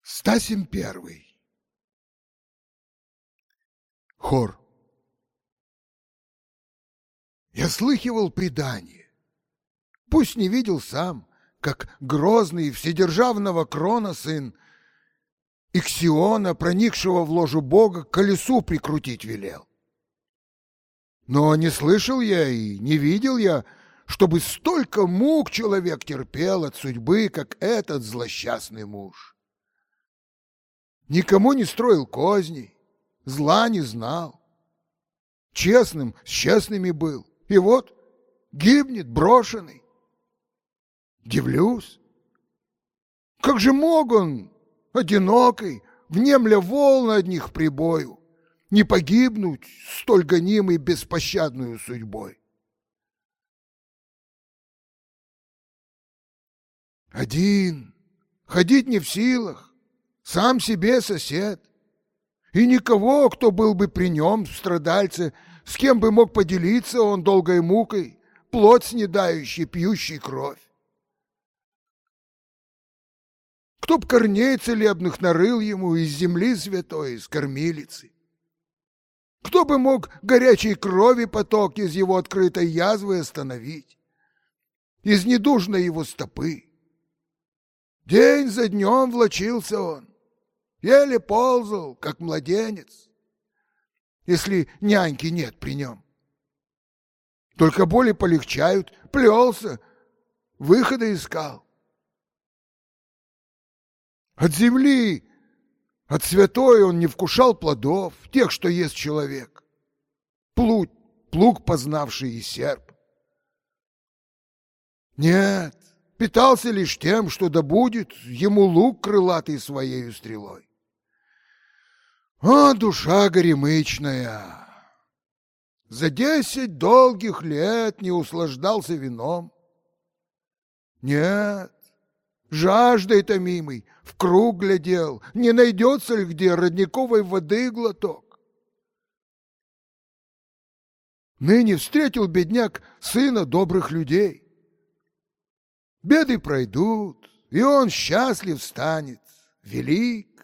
Стасим первый. Хор. Я слыхивал предание. Пусть не видел сам, как грозный вседержавного крона сын Иксиона, проникшего в ложу бога, к колесу прикрутить велел. Но не слышал я и не видел я, чтобы столько мук человек терпел от судьбы, как этот злосчастный муж. Никому не строил козней, зла не знал. Честным с честными был. И вот гибнет брошенный. Дивлюсь. Как же мог он, одинокий, внемля волны одних прибою, не погибнуть столь гонимой беспощадную судьбой? Один, ходить не в силах, сам себе сосед, и никого, кто был бы при нем, страдальце, с кем бы мог поделиться он долгой мукой, плоть снедающий, пьющий кровь. Кто б корней целебных нарыл ему из земли святой, из кормилицы? Кто бы мог горячей крови поток из его открытой язвы остановить? Из недужной его стопы? День за днем влочился он, еле ползал, как младенец, если няньки нет при нем. Только боли полегчают, плелся, выхода искал. От земли, от святой он не вкушал плодов, тех, что ест человек. Плуг, плуг познавший и серп. Нет, питался лишь тем, что добудет ему лук крылатый своею стрелой. О, душа горемычная! За десять долгих лет не услаждался вином. Нет, жаждой томимый в круг глядел, не найдется ли где родниковой воды глоток. Ныне встретил бедняк сына добрых людей. Беды пройдут, и он счастлив станет, велик.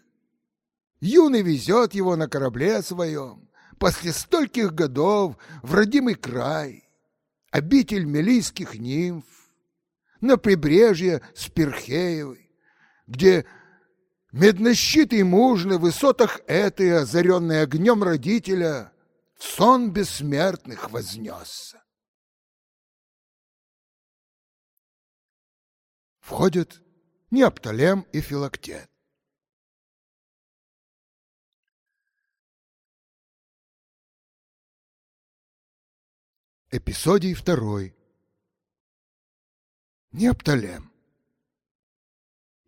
Юный везет его на корабле своем, после стольких годов в родимый край, обитель мелийских нимф, на прибрежье Спирхеевой, где меднощитый муж на высотах этой, озаренный огнем родителя, в сон бессмертных вознесся. Входят Неоптолем и Филактет. Эпизодий второй. Неоптолем.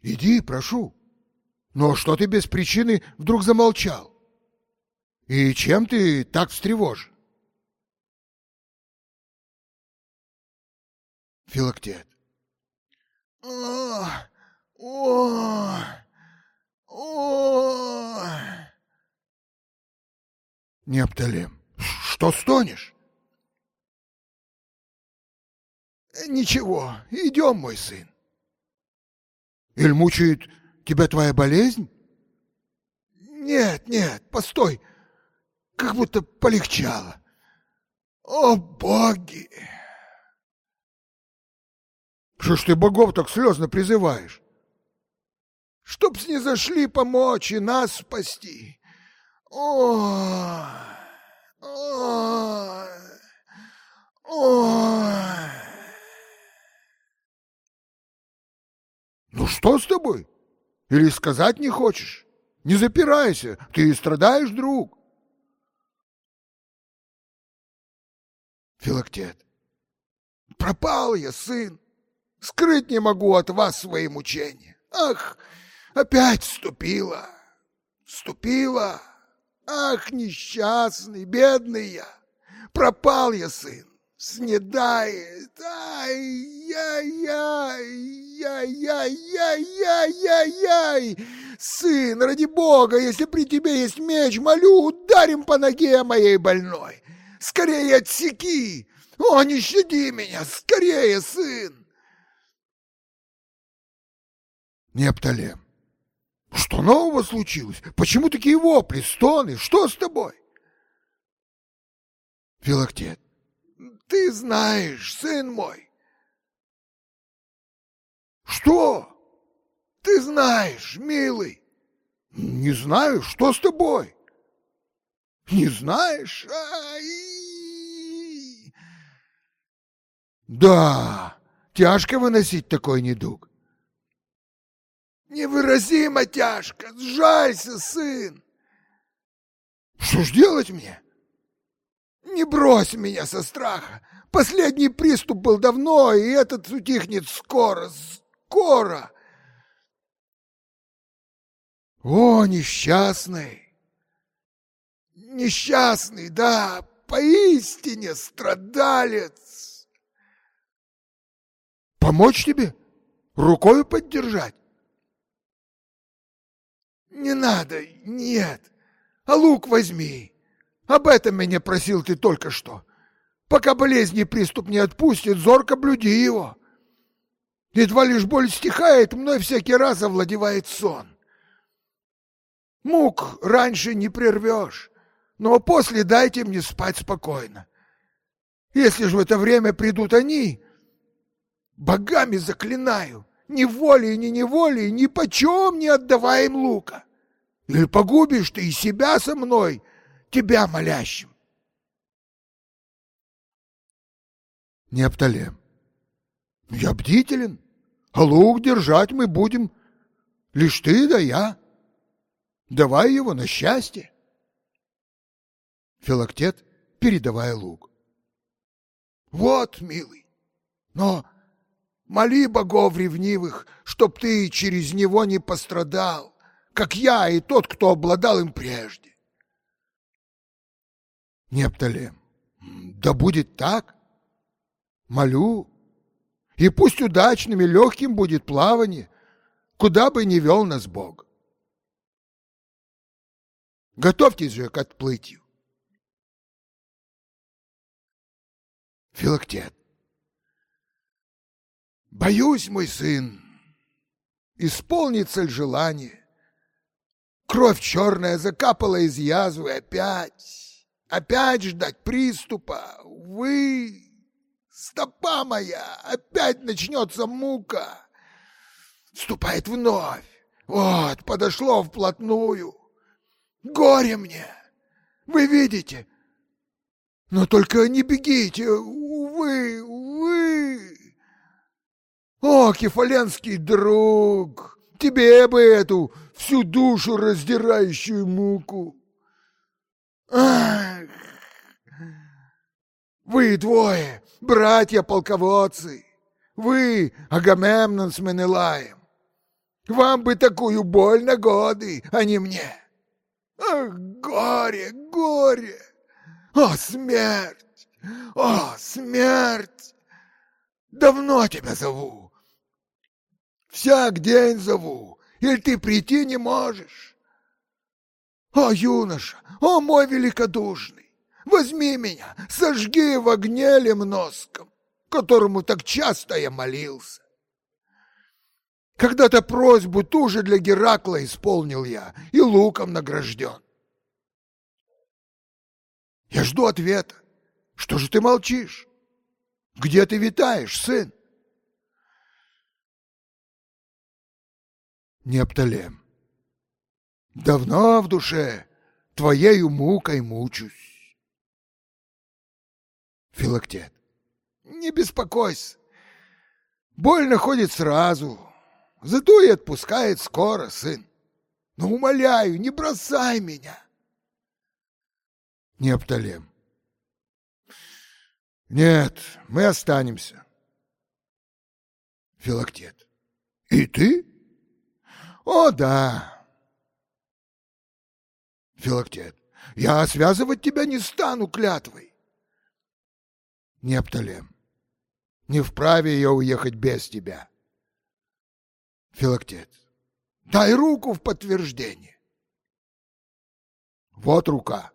Иди, прошу. Но что ты без причины вдруг замолчал? И чем ты так встревожен? Филактет. О, о, о. Неоптолем. Что стонешь? Ничего, идем, мой сын. Иль мучает тебя твоя болезнь? Нет, нет, постой, как будто полегчало. О, боги! Что ж ты богов так слезно призываешь? Чтоб снизошли помочь и нас спасти. О, о, о. Ну что с тобой? Или сказать не хочешь? Не запирайся, ты страдаешь, друг. Филактет. Пропал я, сын. Скрыть не могу от вас свои мучения. Ах, опять вступила. Вступила. Ах, несчастный, бедный я. Пропал я, сын. Снедает. Ай-яй-яй-яй-яй-яй-яй-яй! Сын, ради бога, если при тебе есть меч, молю, ударим по ноге моей больной. Скорее отсеки! О, не щади меня! Скорее, сын! Непталем. Что нового случилось? Почему такие вопли, стоны? Что с тобой? Филактет. Ты знаешь, сын мой. Что? Ты знаешь, милый. Не знаю, что с тобой? Не знаешь? Ай! Да, тяжко выносить такой недуг. Невыразимо тяжко. Сжалься, сын. Что ж делать мне? Не брось меня со страха. Последний приступ был давно, и этот утихнет скоро, скоро. О, несчастный! Несчастный, да, поистине страдалец. Помочь тебе? Рукою поддержать? Не надо, нет. А лук возьми. Об этом меня просил ты только что. Пока болезни приступ не отпустит, зорко блюди его. Едва лишь боль стихает, мной всякий раз овладевает сон. Мук раньше не прервешь, но после дайте мне спать спокойно. Если же в это время придут они, богами заклинаю, ни волей, ни неволей, ни почем не отдавай им лука. Или погубишь ты и себя со мной — тебя молящим. Непталем. Я бдителен, а лук держать мы будем лишь ты да я. Давай его на счастье. Филактет, передавая лук. Вот, милый, но моли богов ревнивых, чтоб ты через него не пострадал, как я и тот, кто обладал им прежде. Непталем. Да будет так. Молю. И пусть удачным и легким будет плавание, куда бы ни вел нас Бог. Готовьтесь же к отплытию. Филактет. Боюсь, мой сын, исполнится ли желание. Кровь черная закапала из язвы опять опять ждать приступа. Вы, стопа моя, опять начнется мука. Ступает вновь. Вот, подошло вплотную. Горе мне. Вы видите? Но только не бегите. Увы, увы. О, кефаленский друг, тебе бы эту всю душу раздирающую муку. Ах! Вы двое, братья-полководцы, вы, Агамемнон с Менелаем. Вам бы такую боль на годы, а не мне. Ах, горе, горе! О, смерть! О, смерть! Давно тебя зову. Всяк день зову, или ты прийти не можешь. «О, юноша! О, мой великодушный! Возьми меня, сожги в огне лемноском, которому так часто я молился!» Когда-то просьбу ту же для Геракла исполнил я и луком награжден. Я жду ответа. Что же ты молчишь? Где ты витаешь, сын? Непталем. Давно в душе твоею мукой мучусь. Филактет. Не беспокойся. Боль находит сразу, зато и отпускает скоро, сын. Но умоляю, не бросай меня. Непталем. Нет, мы останемся. Филактет. И ты? О, да. Филактет. Я связывать тебя не стану клятвой. Непталем, не вправе я уехать без тебя. Филактет, дай руку в подтверждение. Вот рука.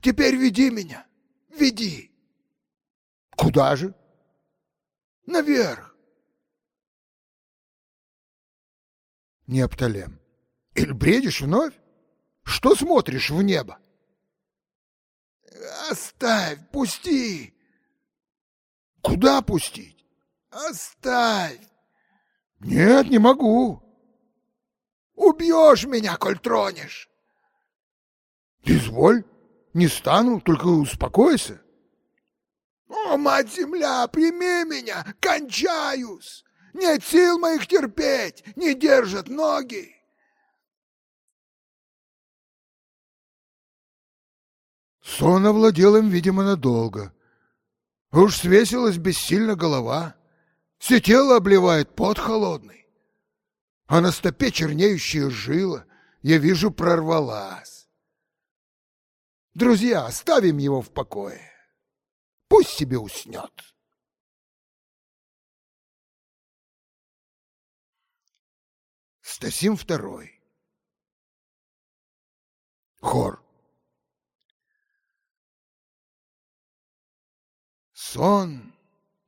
Теперь веди меня, веди. Куда же? Наверх. Непталем. Или бредишь вновь? Что смотришь в небо? Оставь, пусти. Куда пустить? Оставь. Нет, не могу. Убьешь меня, коль тронешь. Изволь, не стану, только успокойся. О, мать-земля, прими меня, кончаюсь. Нет сил моих терпеть, не держат ноги. Сон овладел им, видимо, надолго. Уж свесилась бессильно голова, все тело обливает пот холодный, а на стопе чернеющая жила, я вижу, прорвалась. Друзья, оставим его в покое. Пусть себе уснет. Стасим второй. Хор. Сон,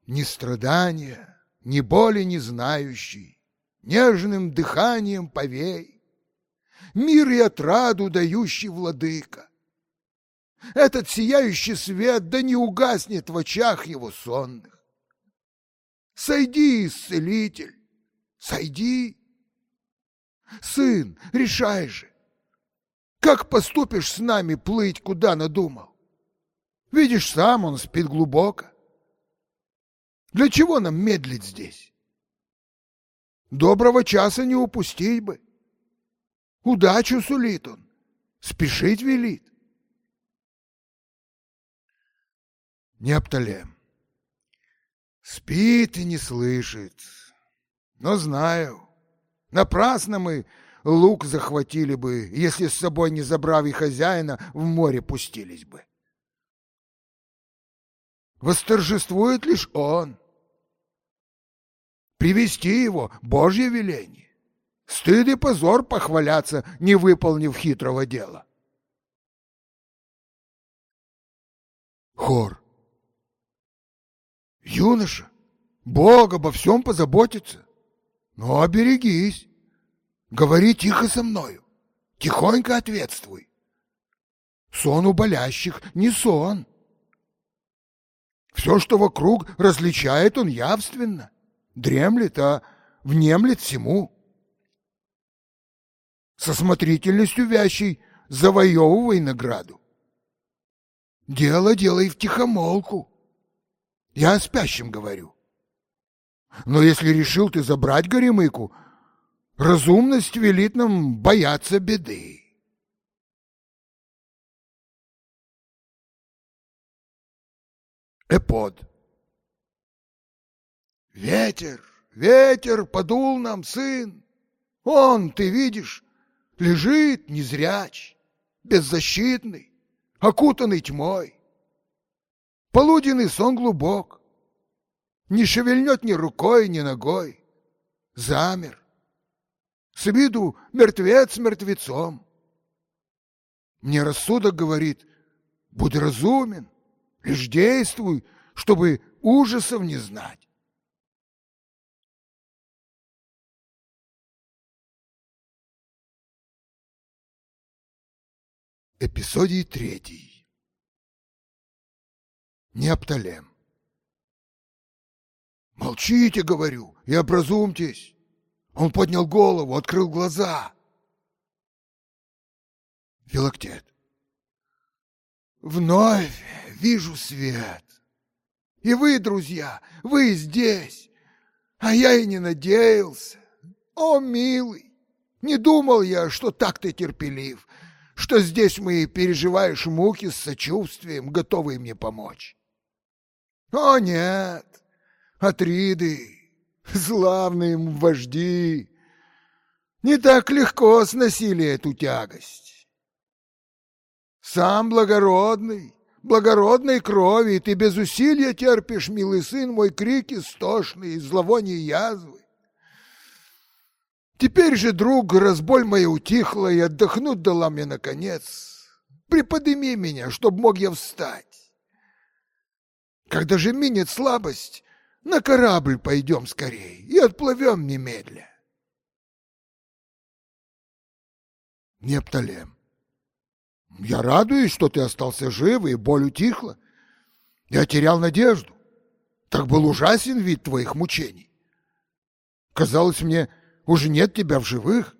ни страдания, ни боли не знающий, Нежным дыханием повей, Мир и отраду дающий владыка. Этот сияющий свет да не угаснет в очах его сонных. Сойди, исцелитель, сойди. Сын, решай же, как поступишь с нами плыть, куда надумал? Видишь сам, он спит глубоко. Для чего нам медлить здесь? Доброго часа не упустить бы. Удачу сулит он, спешить велит. Непталем. Спит и не слышит. Но знаю, напрасно мы лук захватили бы, если с собой не забрав и хозяина, в море пустились бы. Восторжествует лишь он. Привести его — Божье веление. Стыд и позор похваляться, не выполнив хитрого дела. Хор. Юноша, Бог обо всем позаботится. Но оберегись. Говори тихо со мною. Тихонько ответствуй. Сон у болящих не сон. Все, что вокруг, различает он явственно. Дремлет, а внемлет всему. Со смотрительностью вящей завоевывай награду. Дело делай в тихомолку. Я о спящем говорю. Но если решил ты забрать Горемыку, разумность велит нам бояться беды. Эпод. Ветер, ветер подул нам, сын. Он, ты видишь, лежит незряч, беззащитный, окутанный тьмой. Полуденный сон глубок, не шевельнет ни рукой, ни ногой. Замер. С виду мертвец мертвецом. Мне рассудок говорит, будь разумен, лишь действуй, чтобы ужасов не знать. Эпизодий третий. Неопталем. «Молчите, — говорю, — и образумьтесь!» Он поднял голову, открыл глаза. Филактет. «Вновь вижу свет. И вы, друзья, вы здесь, а я и не надеялся. О, милый, не думал я, что так ты терпелив, что здесь мы переживаешь муки с сочувствием, готовые мне помочь. О, нет, Атриды, славные вожди, не так легко сносили эту тягость. Сам благородный, благородной крови, и ты без усилия терпишь, милый сын мой, крики стошные и зловоние язвы. Теперь же, друг, разболь моя утихла, и отдохнуть дала мне наконец. Приподними меня, чтоб мог я встать. Когда же минет слабость, на корабль пойдем скорей и отплывем немедля. Непталем. Я радуюсь, что ты остался жив, и боль утихла. Я терял надежду. Так был ужасен вид твоих мучений. Казалось мне, уже нет тебя в живых.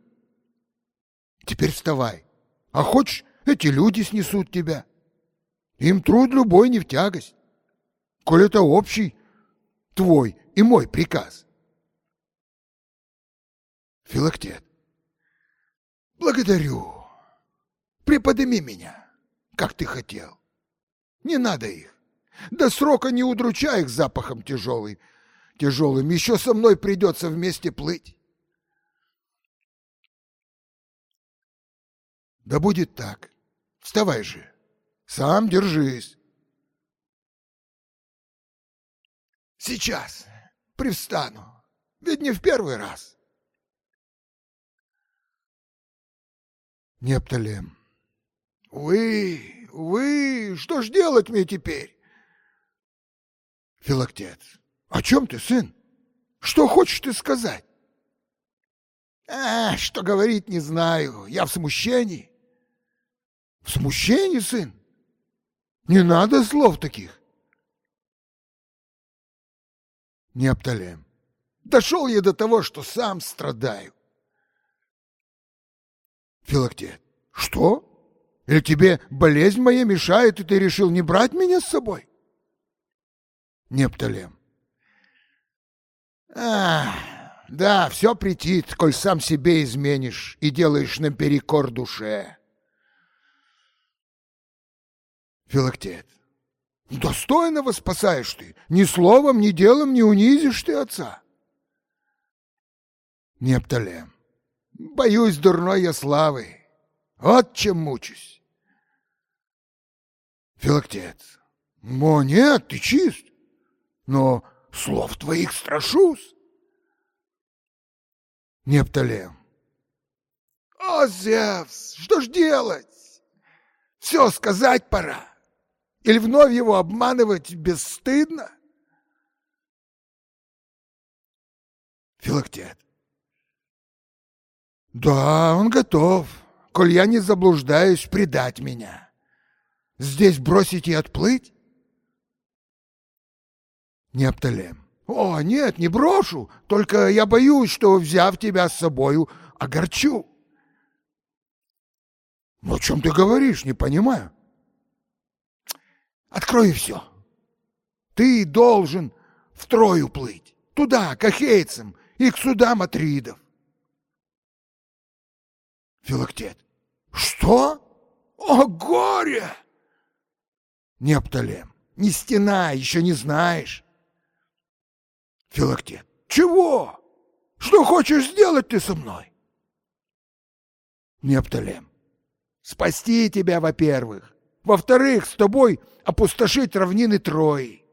Теперь вставай. А хочешь, эти люди снесут тебя. Им труд любой не в тягость. Коль это общий твой и мой приказ. Филактет. Благодарю. Приподними меня, как ты хотел. Не надо их. До срока не удручай их запахом тяжелый, тяжелым. Еще со мной придется вместе плыть. Да будет так. Вставай же. Сам держись. Сейчас. Привстану. Ведь не в первый раз. Непталем. Вы, вы, что ж делать мне теперь? Филактет. О чем ты, сын? Что хочешь ты сказать? А, что говорить не знаю. Я в смущении. В смущении, сын? Не надо слов таких. Непталем. Дошел я до того, что сам страдаю. Филактет. Что? Или тебе болезнь моя мешает, и ты решил не брать меня с собой? Непталем. А, да, все претит, коль сам себе изменишь и делаешь наперекор душе. Филактет. Достойного спасаешь ты. Ни словом, ни делом не унизишь ты отца. Непталем. Боюсь дурной я славы. Вот чем мучусь. Филактет. О, нет, ты чист, но слов твоих страшусь. Непталем. О, Зевс, что ж делать? Все сказать пора. Или вновь его обманывать бесстыдно? Филактет. Да, он готов, коль я не заблуждаюсь предать меня. Здесь бросить и отплыть? Непталем. О, нет, не брошу, только я боюсь, что, взяв тебя с собою, огорчу. Ну, о чем ты говоришь, не понимаю. Открой все. Ты должен в Трою плыть, туда, к ахейцам и к судам Атридов. Филактет. Что? О, горе! Непталем. Не стена, еще не знаешь. Филактет. Чего? Что хочешь сделать ты со мной? Непталем. Спасти тебя, во-первых. Во-вторых, с тобой опустошить равнины Трои.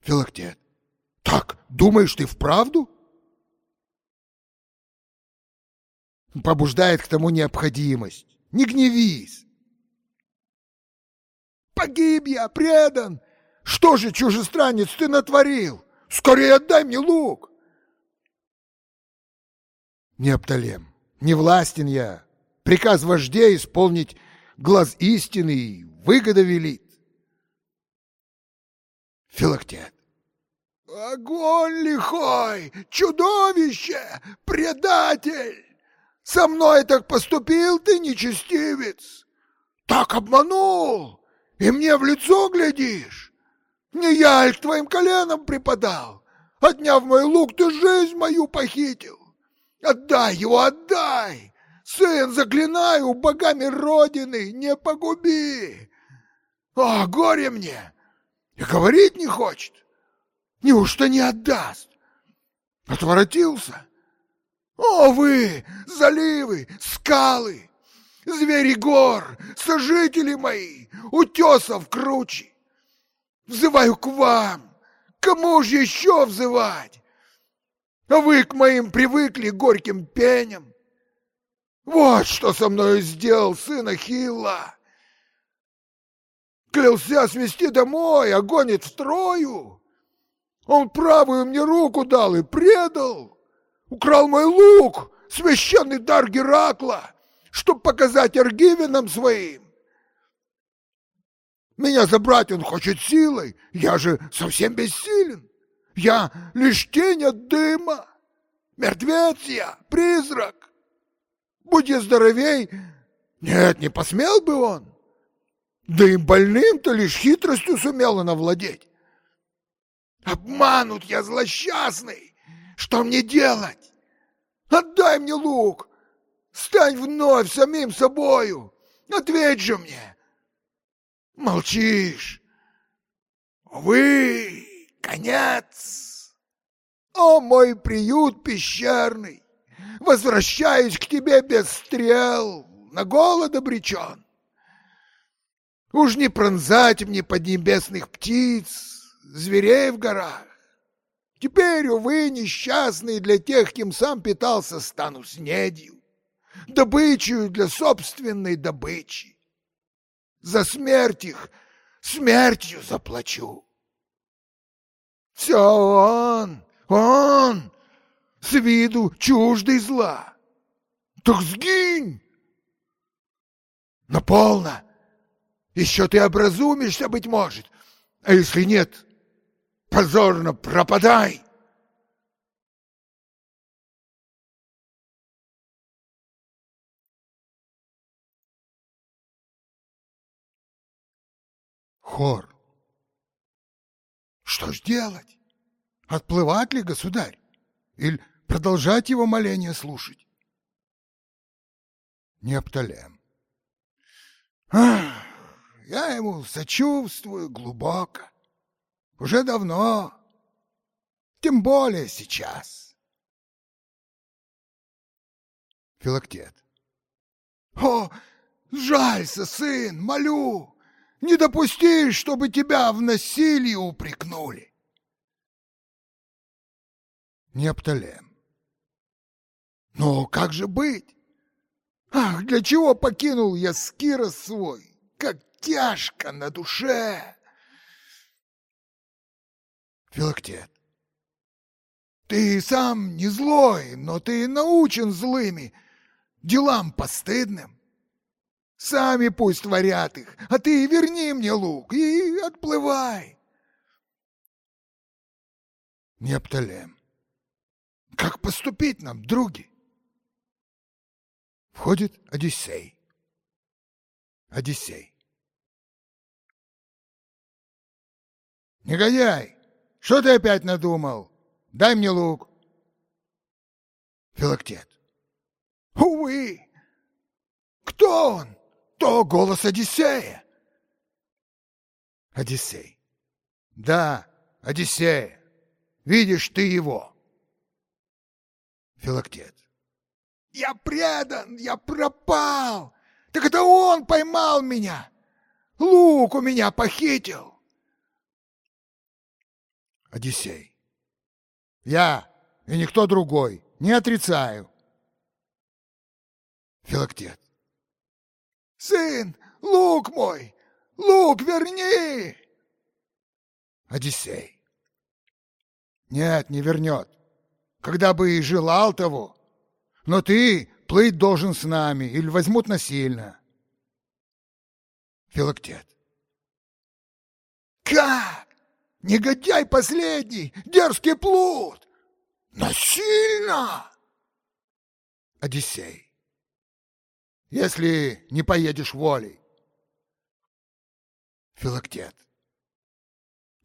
Филактет. Так, думаешь ты вправду? Побуждает к тому необходимость не гневись. Погиб я, предан. Что же, чужестранец, ты натворил? Скорее отдай мне лук. Непталем, не властен я. Приказ вождя исполнить глаз истины выгода велит. Филактет. Огонь лихой, чудовище, предатель! Со мной так поступил ты, нечестивец! Так обманул! И мне в лицо глядишь! Не я ль к твоим коленам преподал? Отняв мой лук, ты жизнь мою похитил! Отдай его, отдай! Сын, заклинаю, богами Родины, не погуби! О, горе мне! И говорить не хочет! Неужто не отдаст? Отворотился? О, вы, заливы, скалы! звери гор, сожители мои, утесов кручи. Взываю к вам, кому же еще взывать? А вы к моим привыкли горьким пеням. Вот что со мною сделал сын Ахилла. Клялся свести домой, а гонит в Трою. Он правую мне руку дал и предал. Украл мой лук, священный дар Геракла, чтоб показать аргивинам своим. Меня забрать он хочет силой, я же совсем бессилен. Я лишь тень от дыма. Мертвец я, призрак. Будь я здоровей, нет, не посмел бы он. Да и больным-то лишь хитростью сумел он овладеть. Обманут я злосчастный. Что мне делать? Отдай мне лук. Стань вновь самим собою. Ответь же мне. Молчишь. Вы, конец. О, мой приют пещерный. Возвращаюсь к тебе без стрел, на голод обречен. Уж не пронзать мне поднебесных птиц, зверей в горах. Теперь, увы, несчастный для тех, кем сам питался, стану снедью, добычей для собственной добычи. За смерть их смертью заплачу. Все он, он, с виду чуждый зла. Так сгинь! Но полно. Еще ты образумишься, быть может. А если нет, позорно пропадай. Хор. Что ж делать? Отплывать ли, государь? Или продолжать его моление слушать? Непталем. Ах, я ему сочувствую глубоко. Уже давно. Тем более сейчас. Филактет. О, жалься, сын, молю. Не допусти, чтобы тебя в насилии упрекнули. Непталем. Но как же быть? Ах, для чего покинул я Скира свой? Как тяжко на душе! Филактет. Ты сам не злой, но ты научен злыми делам постыдным. Сами пусть творят их, а ты верни мне лук и отплывай. Непталем. Как поступить нам, други? Входит Одиссей. Одиссей. Негодяй! Что ты опять надумал? Дай мне лук. Филактет. Увы! Кто он? То голос Одиссея. Одиссей. Да, Одиссея. Видишь ты его. Филактет. Я предан, я пропал. Так это он поймал меня. Лук у меня похитил. Одиссей. Я и никто другой, не отрицаю. Филактет. Сын, лук мой, лук верни! Одиссей. Нет, не вернет. Когда бы и желал того. Но ты плыть должен с нами или возьмут насильно. Филактет. Как? Негодяй последний, дерзкий плут! Насильно! Одиссей. Если не поедешь волей. Филактет.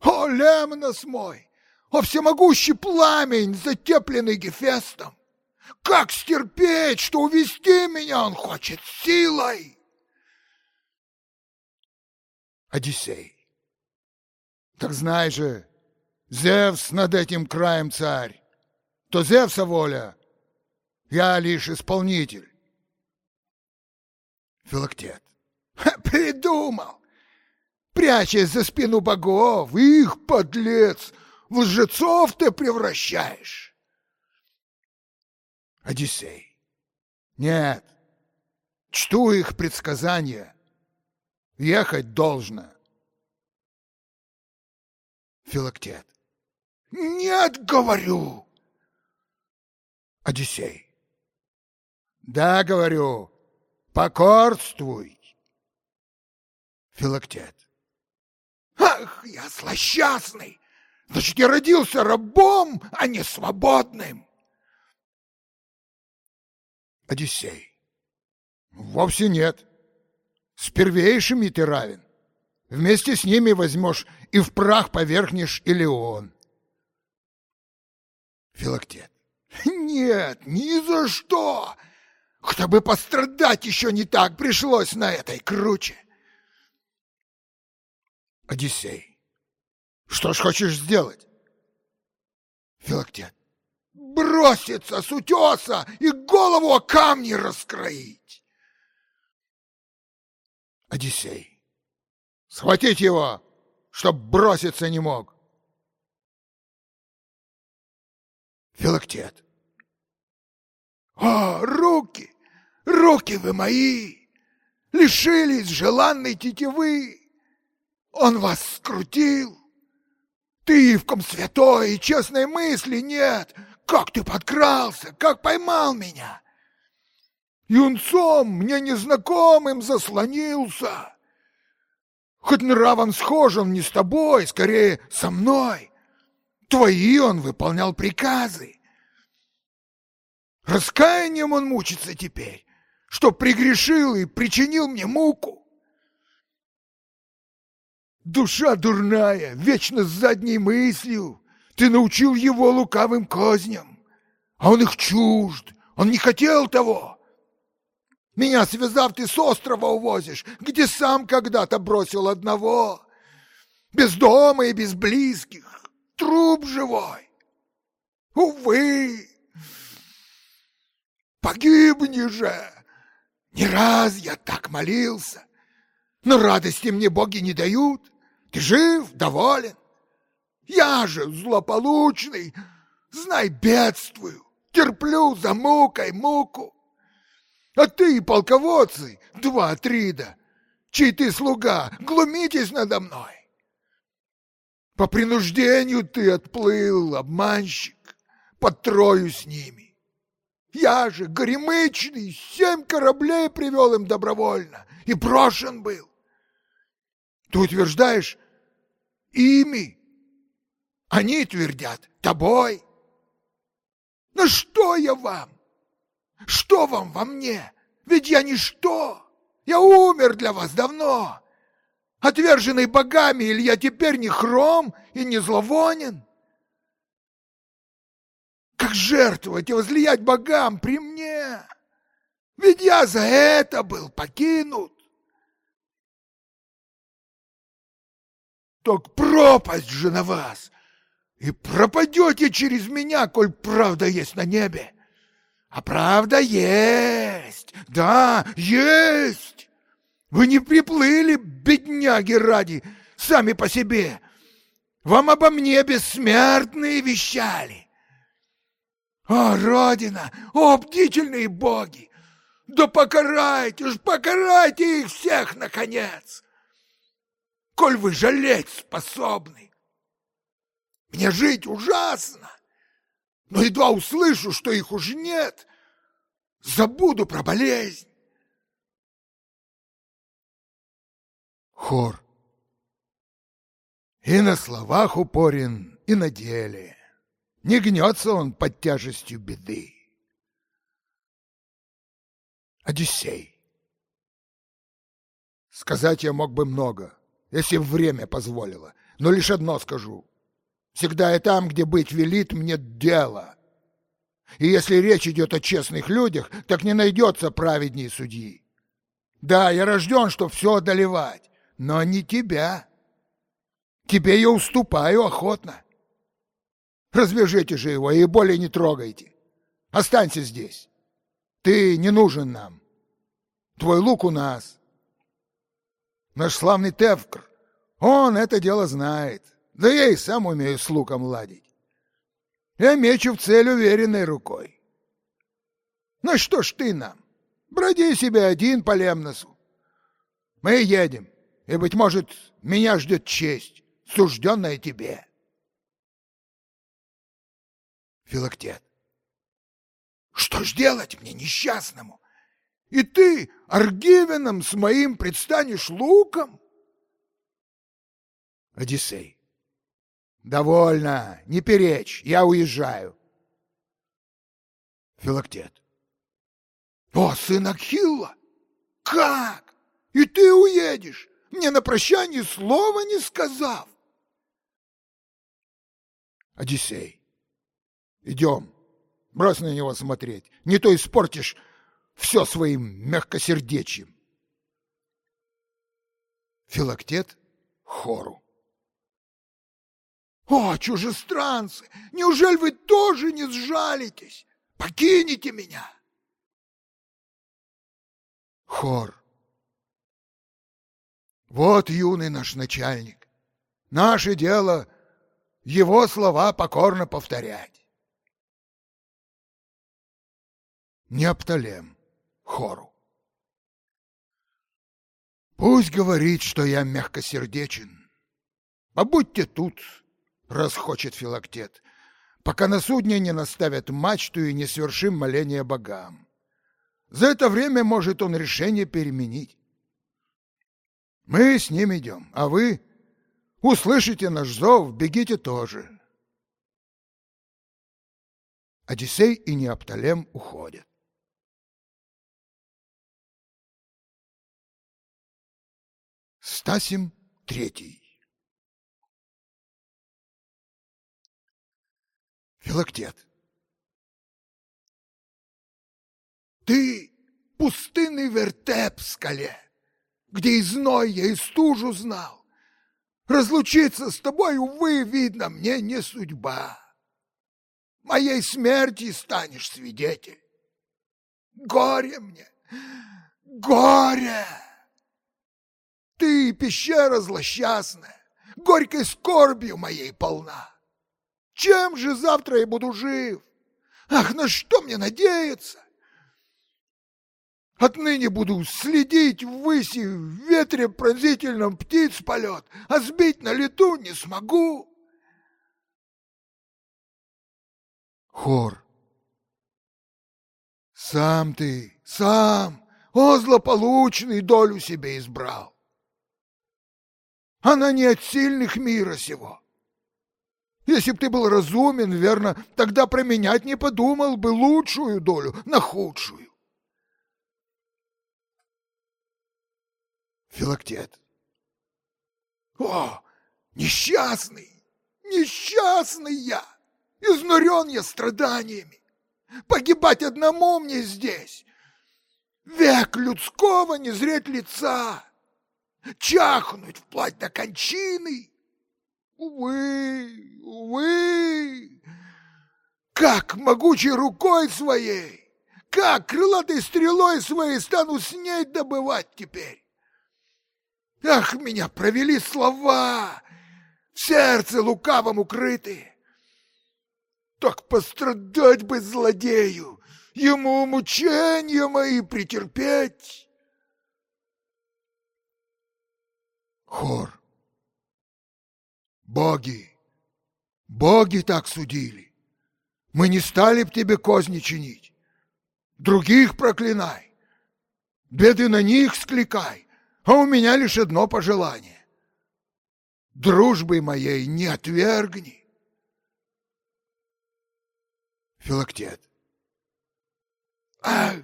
О, Лемнос мой! О, всемогущий пламень, затепленный Гефестом! Как стерпеть, что увести меня он хочет силой? Одиссей. Так знай же, Зевс над этим краем царь, то Зевса воля, я лишь исполнитель. Филактет. Придумал! Прячась за спину богов, их, подлец, в лжецов ты превращаешь. Одиссей. Нет, чту их предсказания. Ехать должно. Филактет. Нет, говорю. Одиссей. Да, говорю, покорствуй. Филактет. Ах, я злосчастный! Значит, я родился рабом, а не свободным. Одиссей. Вовсе нет. С первейшими ты равен. Вместе с ними возьмешь и в прах поверхнешь Илеон. Филактет. Нет, ни за что! Кто бы пострадать еще не так пришлось на этой круче. Одиссей. Что ж хочешь сделать? Филактет. Броситься с утеса и голову о камни раскроить. Одиссей. Схватить его, чтоб броситься не мог. Филактет. О, руки, руки вы мои, лишились желанной тетивы. Он вас скрутил. Ты в ком святой и честной мысли нет. Как ты подкрался, как поймал меня. Юнцом мне незнакомым заслонился. Хоть нравом схож он не с тобой, скорее со мной. Твои он выполнял приказы. Раскаянием он мучится теперь, что пригрешил и причинил мне муку. Душа дурная, вечно с задней мыслью. Ты научил его лукавым козням, а он их чужд, он не хотел того. Меня, связав, ты с острова увозишь, где сам когда-то бросил одного. Без дома и без близких, труп живой. Увы, погибни же! Не раз я так молился, но радости мне боги не дают. Ты жив, доволен? Я же злополучный, знай, бедствую, терплю за мукой муку. А ты полководцы, два трида, чей ты слуга, глумитесь надо мной. По принуждению ты отплыл, обманщик, под трою с ними. Я же, горемычный, семь кораблей привел им добровольно и брошен был. Ты утверждаешь, ими. Они твердят, тобой. Но что я вам? Что вам во мне? Ведь я ничто. Я умер для вас давно. Отверженный богами, или я теперь не хром и не зловонен? Как жертвовать и возлиять богам при мне? Ведь я за это был покинут. Так пропасть же на вас, и пропадете через меня, коль правда есть на небе. А правда есть, да, есть. Вы не приплыли, бедняги ради, сами по себе. Вам обо мне бессмертные вещали. О, Родина, о, бдительные боги! Да покарайте уж, покарайте их всех, наконец! коль вы жалеть способны. Мне жить ужасно, но едва услышу, что их уже нет, забуду про болезнь. Хор. И на словах упорен, и на деле. Не гнется он под тяжестью беды. Одиссей. Сказать я мог бы много, если время позволило. Но лишь одно скажу. Всегда и там, где быть велит мне дело. И если речь идет о честных людях, так не найдется праведней судьи. Да, я рожден, чтоб все одолевать, но не тебя. Тебе я уступаю охотно. Развяжите же его и более не трогайте. Останься здесь. Ты не нужен нам. Твой лук у нас. Наш славный Тевкр, он это дело знает. Да я и сам умею с луком ладить. Я мечу в цель уверенной рукой. Ну что ж ты нам? Броди себе один по Лемносу. Мы едем, и, быть может, меня ждет честь, сужденная тебе. Филактет. Что ж делать мне, несчастному? И ты Аргивином с моим предстанешь луком? Одиссей. Довольно, не перечь, я уезжаю. Филактет. О, сын Акхилла! Как? И ты уедешь, мне на прощание слова не сказав? Одиссей. Идем, брось на него смотреть, не то испортишь все своим мягкосердечием. Филактет хору. О, чужестранцы, неужели вы тоже не сжалитесь? Покинете меня? Хор. Вот юный наш начальник. Наше дело его слова покорно повторять. Неопталем. Хору. Пусть говорит, что я мягкосердечен. Побудьте тут, расхочет Филактет, пока на судне не наставят мачту и не свершим моление богам. За это время может он решение переменить. Мы с ним идем, а вы услышите наш зов, бегите тоже. Одиссей и Неопталем уходят. Стасим Третий Филактет. Ты пустынный вертеп в скале, где и зной я, и стужу знал. Разлучиться с тобой, увы, видно, мне не судьба. Моей смерти станешь свидетель. Горе мне, горе! Ты, пещера злосчастная, горькой скорбью моей полна. Чем же завтра я буду жив? Ах, на что мне надеяться? Отныне буду следить ввыси, в ветре пронзительном птиц полет, а сбить на лету не смогу. Хор. Сам ты, сам, о злополучный, долю себе избрал. Она не от сильных мира сего. Если б ты был разумен, верно, тогда променять не подумал бы лучшую долю на худшую. Филактет. О, несчастный, несчастный я! Изнурен я страданиями. Погибать одному мне здесь. Век людского не зреть лица. Чахнуть вплоть до кончины. Увы, увы! Как могучей рукой своей, как крылатой стрелой своей стану снеть добывать теперь? Ах, меня провели слова, в сердце лукавом укрытые. Так пострадать бы злодею, ему мучения мои претерпеть. Хор. Боги, боги так судили. Мы не стали б тебе козни чинить. Других проклинай. Беды на них скликай а у меня лишь одно пожелание. Дружбы моей не отвергни. Филактет. Ах,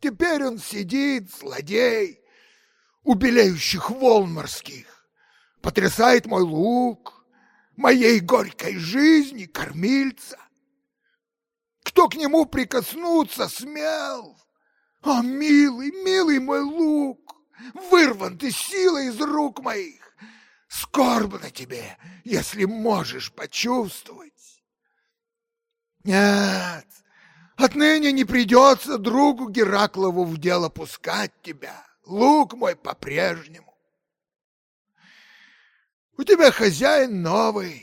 теперь он сидит, злодей, у белеющих волн морских, потрясает мой лук, моей горькой жизни кормильца. Кто к нему прикоснуться смел? О, милый, милый мой лук! вырван ты силой из рук моих. Скорбно тебе, если можешь почувствовать. Нет, Отныне не придется другу Гераклову в дело пускать тебя. Лук мой по-прежнему. У тебя хозяин новый,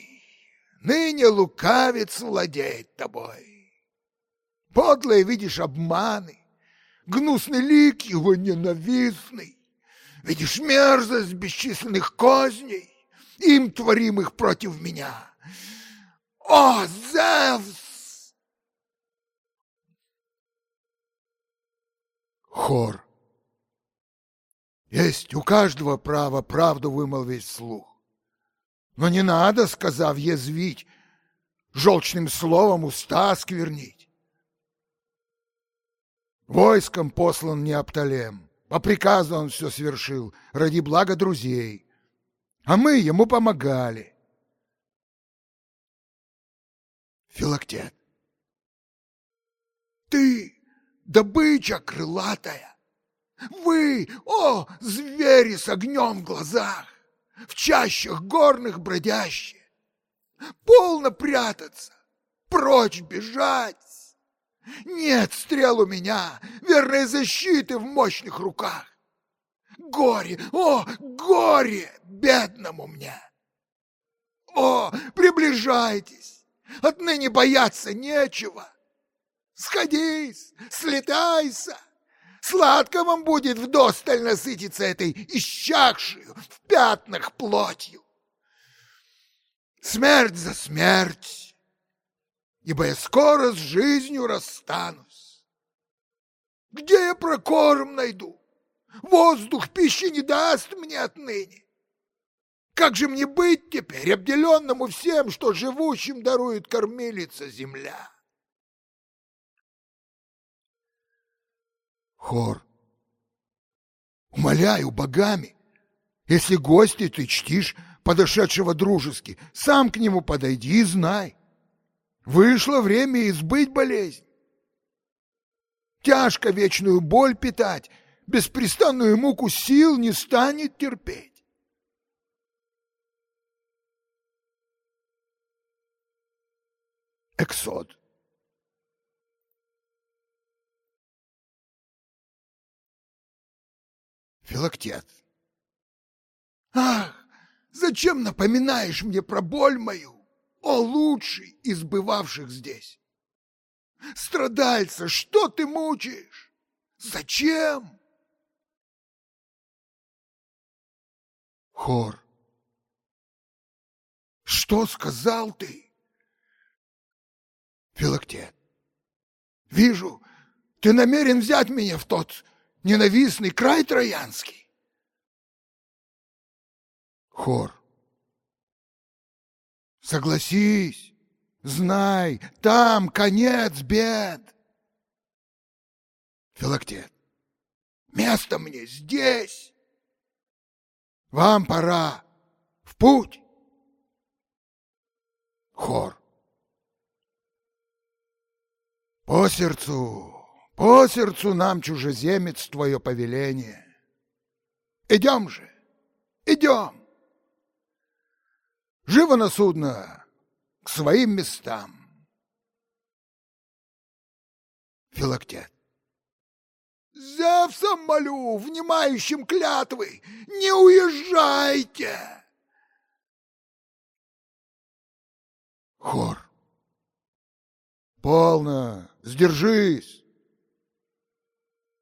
ныне лукавец владеет тобой. Подлые видишь обманы, гнусный лик его ненавистный. Видишь мерзость бесчисленных козней, им творимых против меня. О, Зевс! Хор. Есть у каждого право правду вымолвить вслух. Но не надо, сказав, язвить, желчным словом уста сквернить. Войском послан Неопталем. По приказу он все свершил, ради блага друзей. А мы ему помогали. Филактет. Ты, добыча крылатая, вы, о, звери с огнем в глазах, в чащах горных бродящие, полно прятаться, прочь бежать, нет стрел у меня, верной защиты в мощных руках. Горе, о, горе бедному мне! О, приближайтесь, отныне бояться нечего. Сходись, слетайся, сладко вам будет вдосталь насытиться этой исчахшую в пятнах плотью. Смерть за смерть, ибо я скоро с жизнью расстанусь. Где я прокорм найду? Воздух пищи не даст мне отныне. Как же мне быть теперь, обделенному всем, что живущим дарует кормилица земля? Хор. Умоляю богами, если гости ты чтишь подошедшего дружески, сам к нему подойди и знай. Вышло время избыть болезнь. Тяжко вечную боль питать, беспрестанную муку сил не станет терпеть. Эксод. Филактет. Ах, зачем напоминаешь мне про боль мою? о лучший из бывавших здесь. Страдальца, что ты мучаешь? Зачем? Хор. Что сказал ты? Филактет. Вижу, ты намерен взять меня в тот ненавистный край троянский. Хор. Согласись, знай, там конец бед. Филактет. Место мне здесь. Вам пора в путь. Хор. По сердцу, по сердцу нам, чужеземец, твое повеление. Идем же, идем. Живо на судно, к своим местам. Филактет. Зевсом молю, внимающим клятвы, не уезжайте! Хор. Полно, сдержись.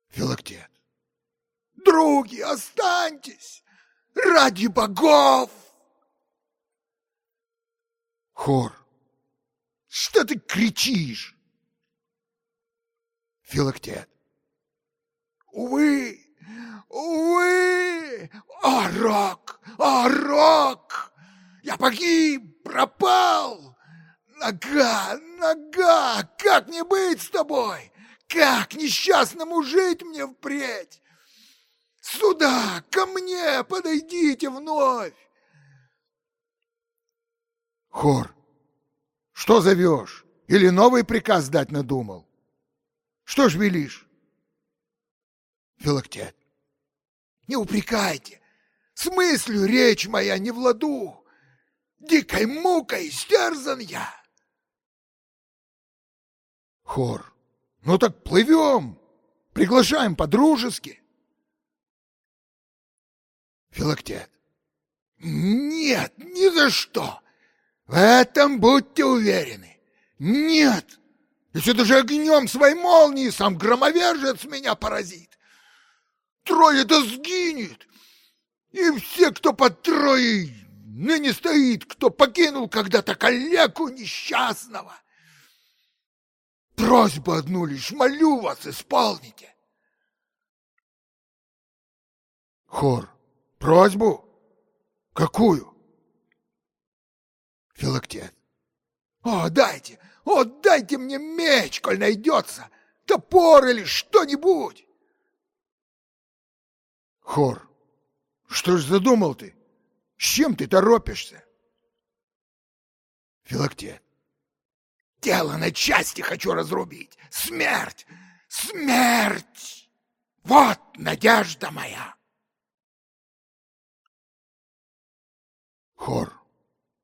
Филактет. Други, останьтесь! Ради богов! Хор. Что ты кричишь? Филактет. Увы, увы, о, Рок, о, Рок! Я погиб, пропал! Нога, нога, как не быть с тобой? Как несчастному жить мне впредь? Сюда, ко мне подойдите вновь! Хор. Что зовешь? Или новый приказ дать надумал? Что ж велишь? Филактет. Не упрекайте. С мыслью речь моя не в ладу. Дикой мукой стерзан я. Хор. Ну так плывем, приглашаем по-дружески. Филактет. Нет, ни за что. В этом будьте уверены. Нет. Если даже огнем своей молнии сам громовержец меня поразит. Трое-то сгинет. И все, кто под Троей ныне стоит, кто покинул когда-то коллегу несчастного. Просьбу одну лишь молю вас, исполните. Хор. Просьбу? Какую? Филактет. О, дайте, о, дайте мне меч, коль найдется, топор или что-нибудь. Хор. Что ж задумал ты? С чем ты торопишься? Филактет. Тело на части хочу разрубить. Смерть! Смерть! Вот надежда моя! Хор.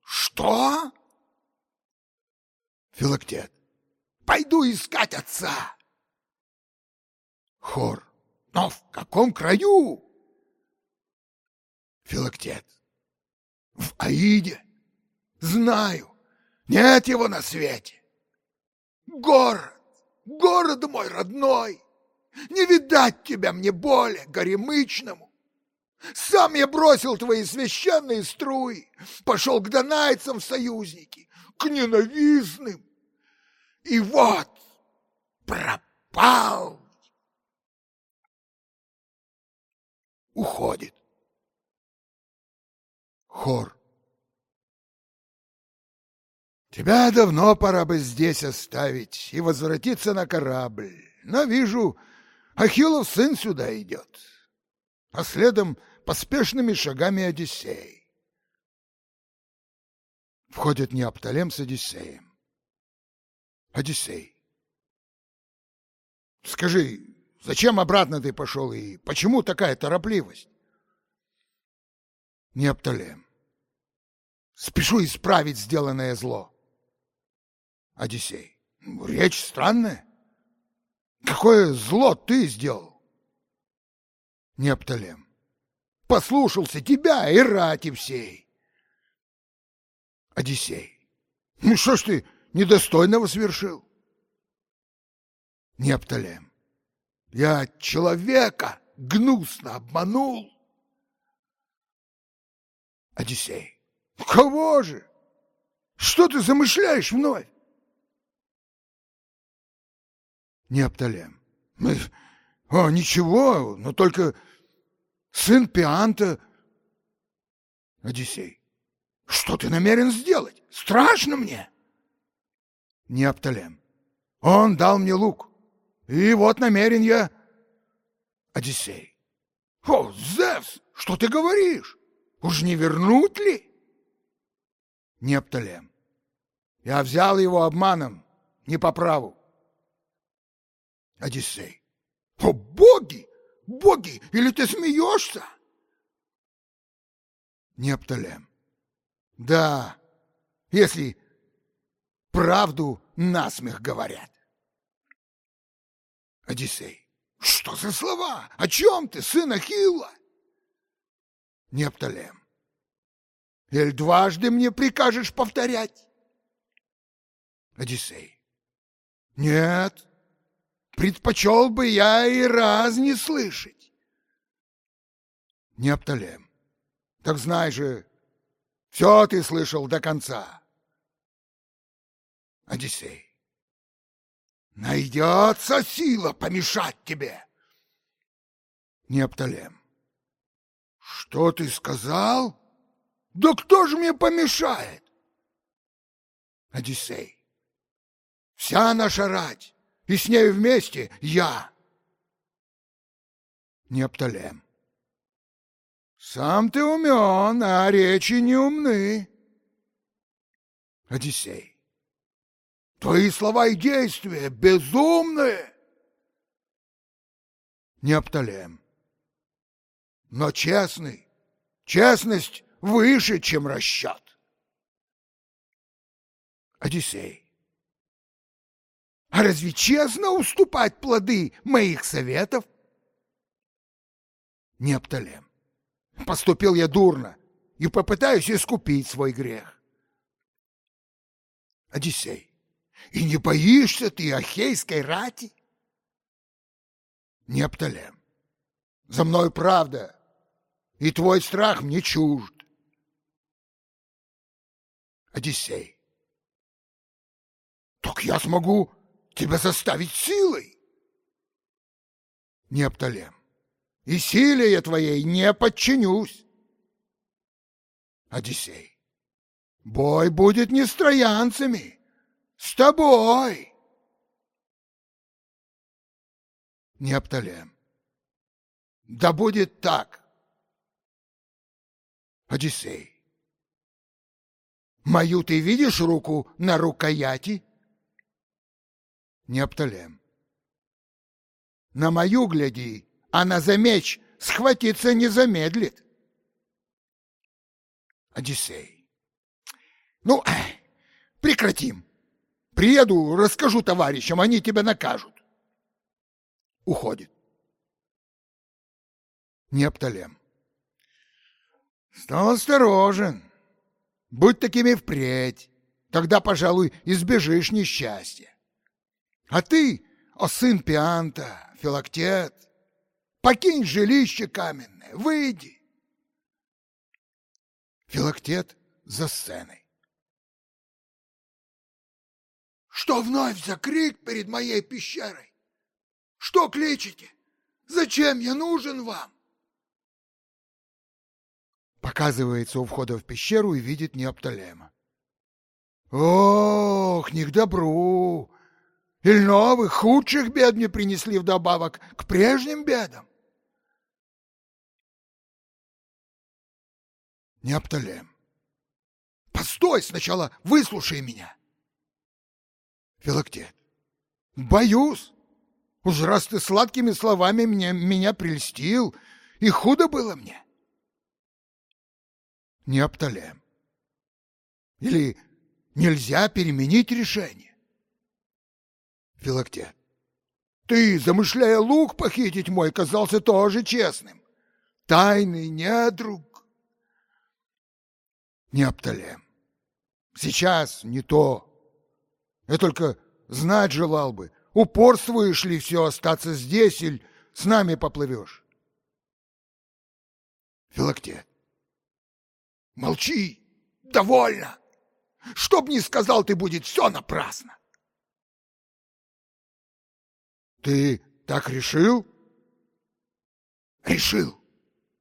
Что? Филактет. Пойду искать отца. Хор. Но в каком краю? Филактет. В Аиде. Знаю. Нет его на свете. Город, город мой родной. Не видать тебя мне более горемычному. Сам я бросил твои священные струи, пошел к донайцам в союзники, к ненавистным. И вот пропал. Уходит. Хор. Тебя давно пора бы здесь оставить и возвратиться на корабль. Но вижу, Ахиллов сын сюда идет, а следом поспешными шагами Одиссей. Входит Неопталем с Одиссеем. Одиссей. Скажи, зачем обратно ты пошел и почему такая торопливость? Неопталем. Спешу исправить сделанное зло. Одиссей. Речь странная. Какое зло ты сделал? Неопталем послушался тебя и рати всей. Одиссей. Ну что ж ты недостойного свершил? Непталем. Я человека гнусно обманул. Одиссей. Кого же? Что ты замышляешь вновь? Непталем. О, ничего, но только сын Пианта. Одиссей. Что ты намерен сделать? Страшно мне. Неопталем. Он дал мне лук. И вот намерен я... Одиссей. О, Зевс, что ты говоришь? Уж не вернуть ли? Неопталем. Я взял его обманом, не по праву. Одиссей. О, боги! Боги, или ты смеешься? Непталем. Да, если правду насмех говорят. Одиссей. Что за слова? О чем ты, сын Ахилла? Непталем. Или дважды мне прикажешь повторять? Одиссей. Нет, предпочел бы я и раз не слышать. Непталем, так знай же, все ты слышал до конца. Одиссей, найдется сила помешать тебе. Непталем, что ты сказал? Да кто же мне помешает? Одиссей, вся наша рать и с нею вместе я. Непталем. Сам ты умен, а речи не умны. Одиссей. Твои слова и действия безумные. Непталем. Но честный, честность выше, чем расчет. Одиссей. А разве честно уступать плоды моих советов? Непталем. Поступил я дурно и попытаюсь искупить свой грех. Одиссей. И не боишься ты Ахейской рати? Непталем. За мной правда, и твой страх мне чужд. Одиссей. Так я смогу тебя заставить силой. Непталем. И силе я твоей не подчинюсь. Одиссей. Бой будет не с троянцами, с тобой. Непталем. Да будет так. Одиссей. Мою ты видишь руку на рукояти? Непталем. На мою гляди, а на за меч схватиться не замедлит. Одиссей. Ну, *clears throat* прекратим. Приеду, расскажу товарищам, они тебя накажут. Уходит. Непталем. Стал осторожен. Будь такими впредь, тогда, пожалуй, избежишь несчастья. А ты, о сын Пианта, Филактет, покинь жилище каменное, выйди. Филактет за сценой. Что вновь за крик перед моей пещерой? Что кличете? Зачем я нужен вам? Показывается у входа в пещеру и видит Неоптолема. Ох, не к добру! Или новых, худших бед мне принесли вдобавок к прежним бедам. Неоптолем. Постой сначала, выслушай меня. Филактет. Боюсь. Уж раз ты сладкими словами меня, меня прельстил, и худо было мне. Неопталем. Или нельзя переменить решение? Филактет. Ты, замышляя лук похитить мой, казался тоже честным. Тайный недруг. Неопталем. Сейчас не то. Я только знать желал бы, упорствуешь ли все остаться здесь или с нами поплывешь. Филактет. Молчи, довольно. Чтоб ни сказал ты, будет все напрасно. Ты так решил? Решил.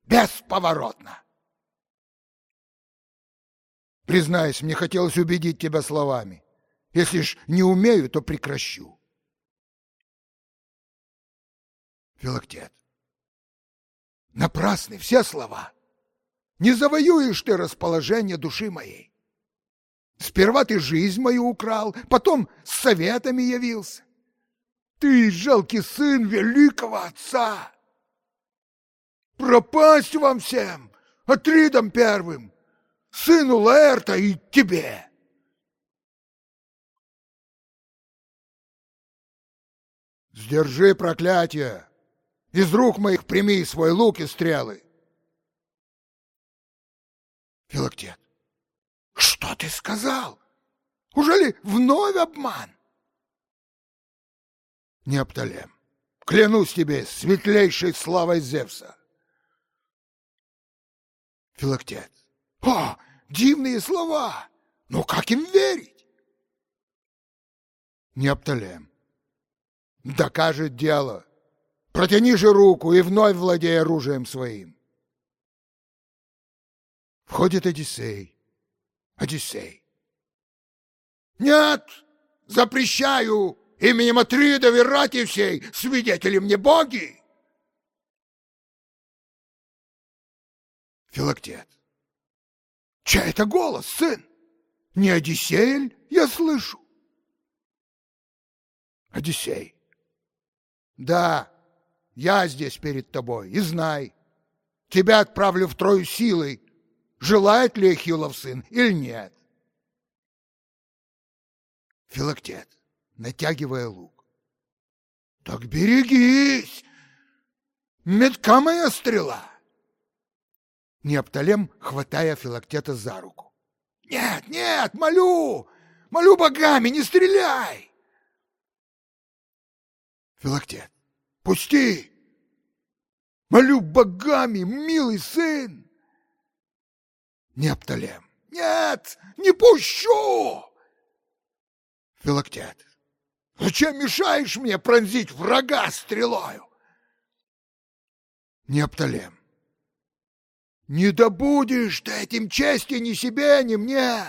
Бесповоротно. Признаюсь, мне хотелось убедить тебя словами. Если ж не умею, то прекращу. Филактет. Напрасны все слова. Не завоюешь ты расположение души моей. Сперва ты жизнь мою украл, потом с советами явился. Ты жалкий сын великого отца. Пропасть вам всем, Атридам первым, сыну Лаэрта и тебе. Сдержи проклятие, из рук моих прими свой лук и стрелы. Филактет. Что ты сказал? Ужели вновь обман? Неопталем. Клянусь тебе светлейшей славой Зевса. Филактет. О, дивные слова! Но как им верить? Неопталем. Докажет дело. Протяни же руку и вновь владей оружием своим. Входит Одиссей. Одиссей. Нет, запрещаю именем Атридов и рати всей, свидетели мне боги. Филактет. Чай это голос, сын? Не Одиссей я слышу? Одиссей. Да, я здесь перед тобой, и знай, тебя отправлю в Трою силой, желает ли Ахиллов сын или нет. Филактет. Натягивая лук. Так берегись! Метка моя стрела! Неопталем, хватая Филактета за руку. Нет, нет, молю! Молю богами, не стреляй! Филактет. Пусти! Молю богами, милый сын! Неопталем. Нет, не пущу! Филактет. Зачем мешаешь мне пронзить врага стрелою? Неопталем. Не добудешь ты этим чести ни себе, ни мне.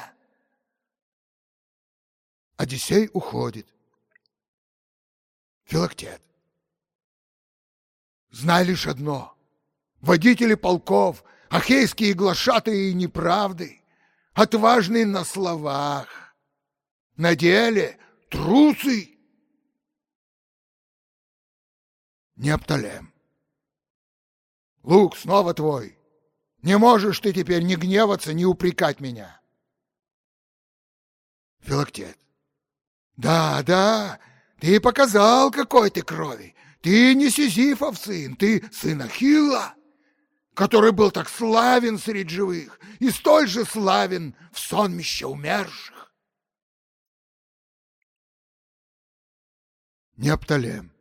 Одиссей уходит. Филактет. Знай лишь одно. Водители полков, ахейские глашатые неправды, отважные на словах, на деле трусы. Неопталем. Лук снова твой. Не можешь ты теперь ни гневаться, ни упрекать меня. Филактет. Да, да, ты показал, какой ты крови. Ты не Сизифов сын, ты сын Ахилла, который был так славен среди живых и столь же славен в сонмище умерших. Неопталем.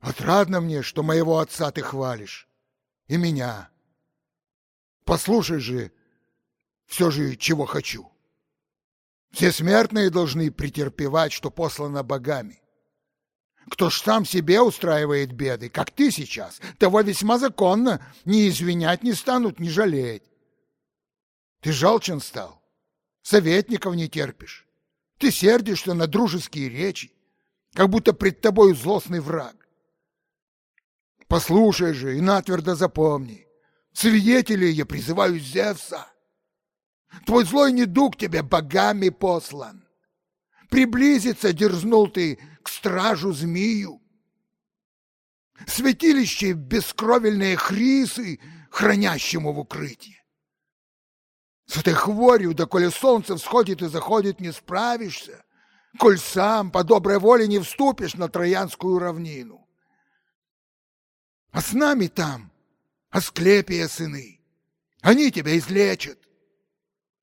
Отрадно мне, что моего отца ты хвалишь и меня. Послушай же, все же, чего хочу. Все смертные должны претерпевать, что послано богами. Кто ж сам себе устраивает беды, как ты сейчас, того весьма законно ни извинять не станут, ни жалеть. Ты жалчен стал, советников не терпишь. Ты сердишься на дружеские речи, как будто пред тобою злостный враг. Послушай же и натвердо запомни. Свидетелей я призываю Зевса. Твой злой недуг тебе богами послан. Приблизиться дерзнул ты к стражу змею. Святилище бескровельные хрисы, хранящему в укрытии. С этой хворью, да коли солнце всходит и заходит, не справишься, коль сам по доброй воле не вступишь на Троянскую равнину. А с нами там Асклепия сыны. Они тебя излечат.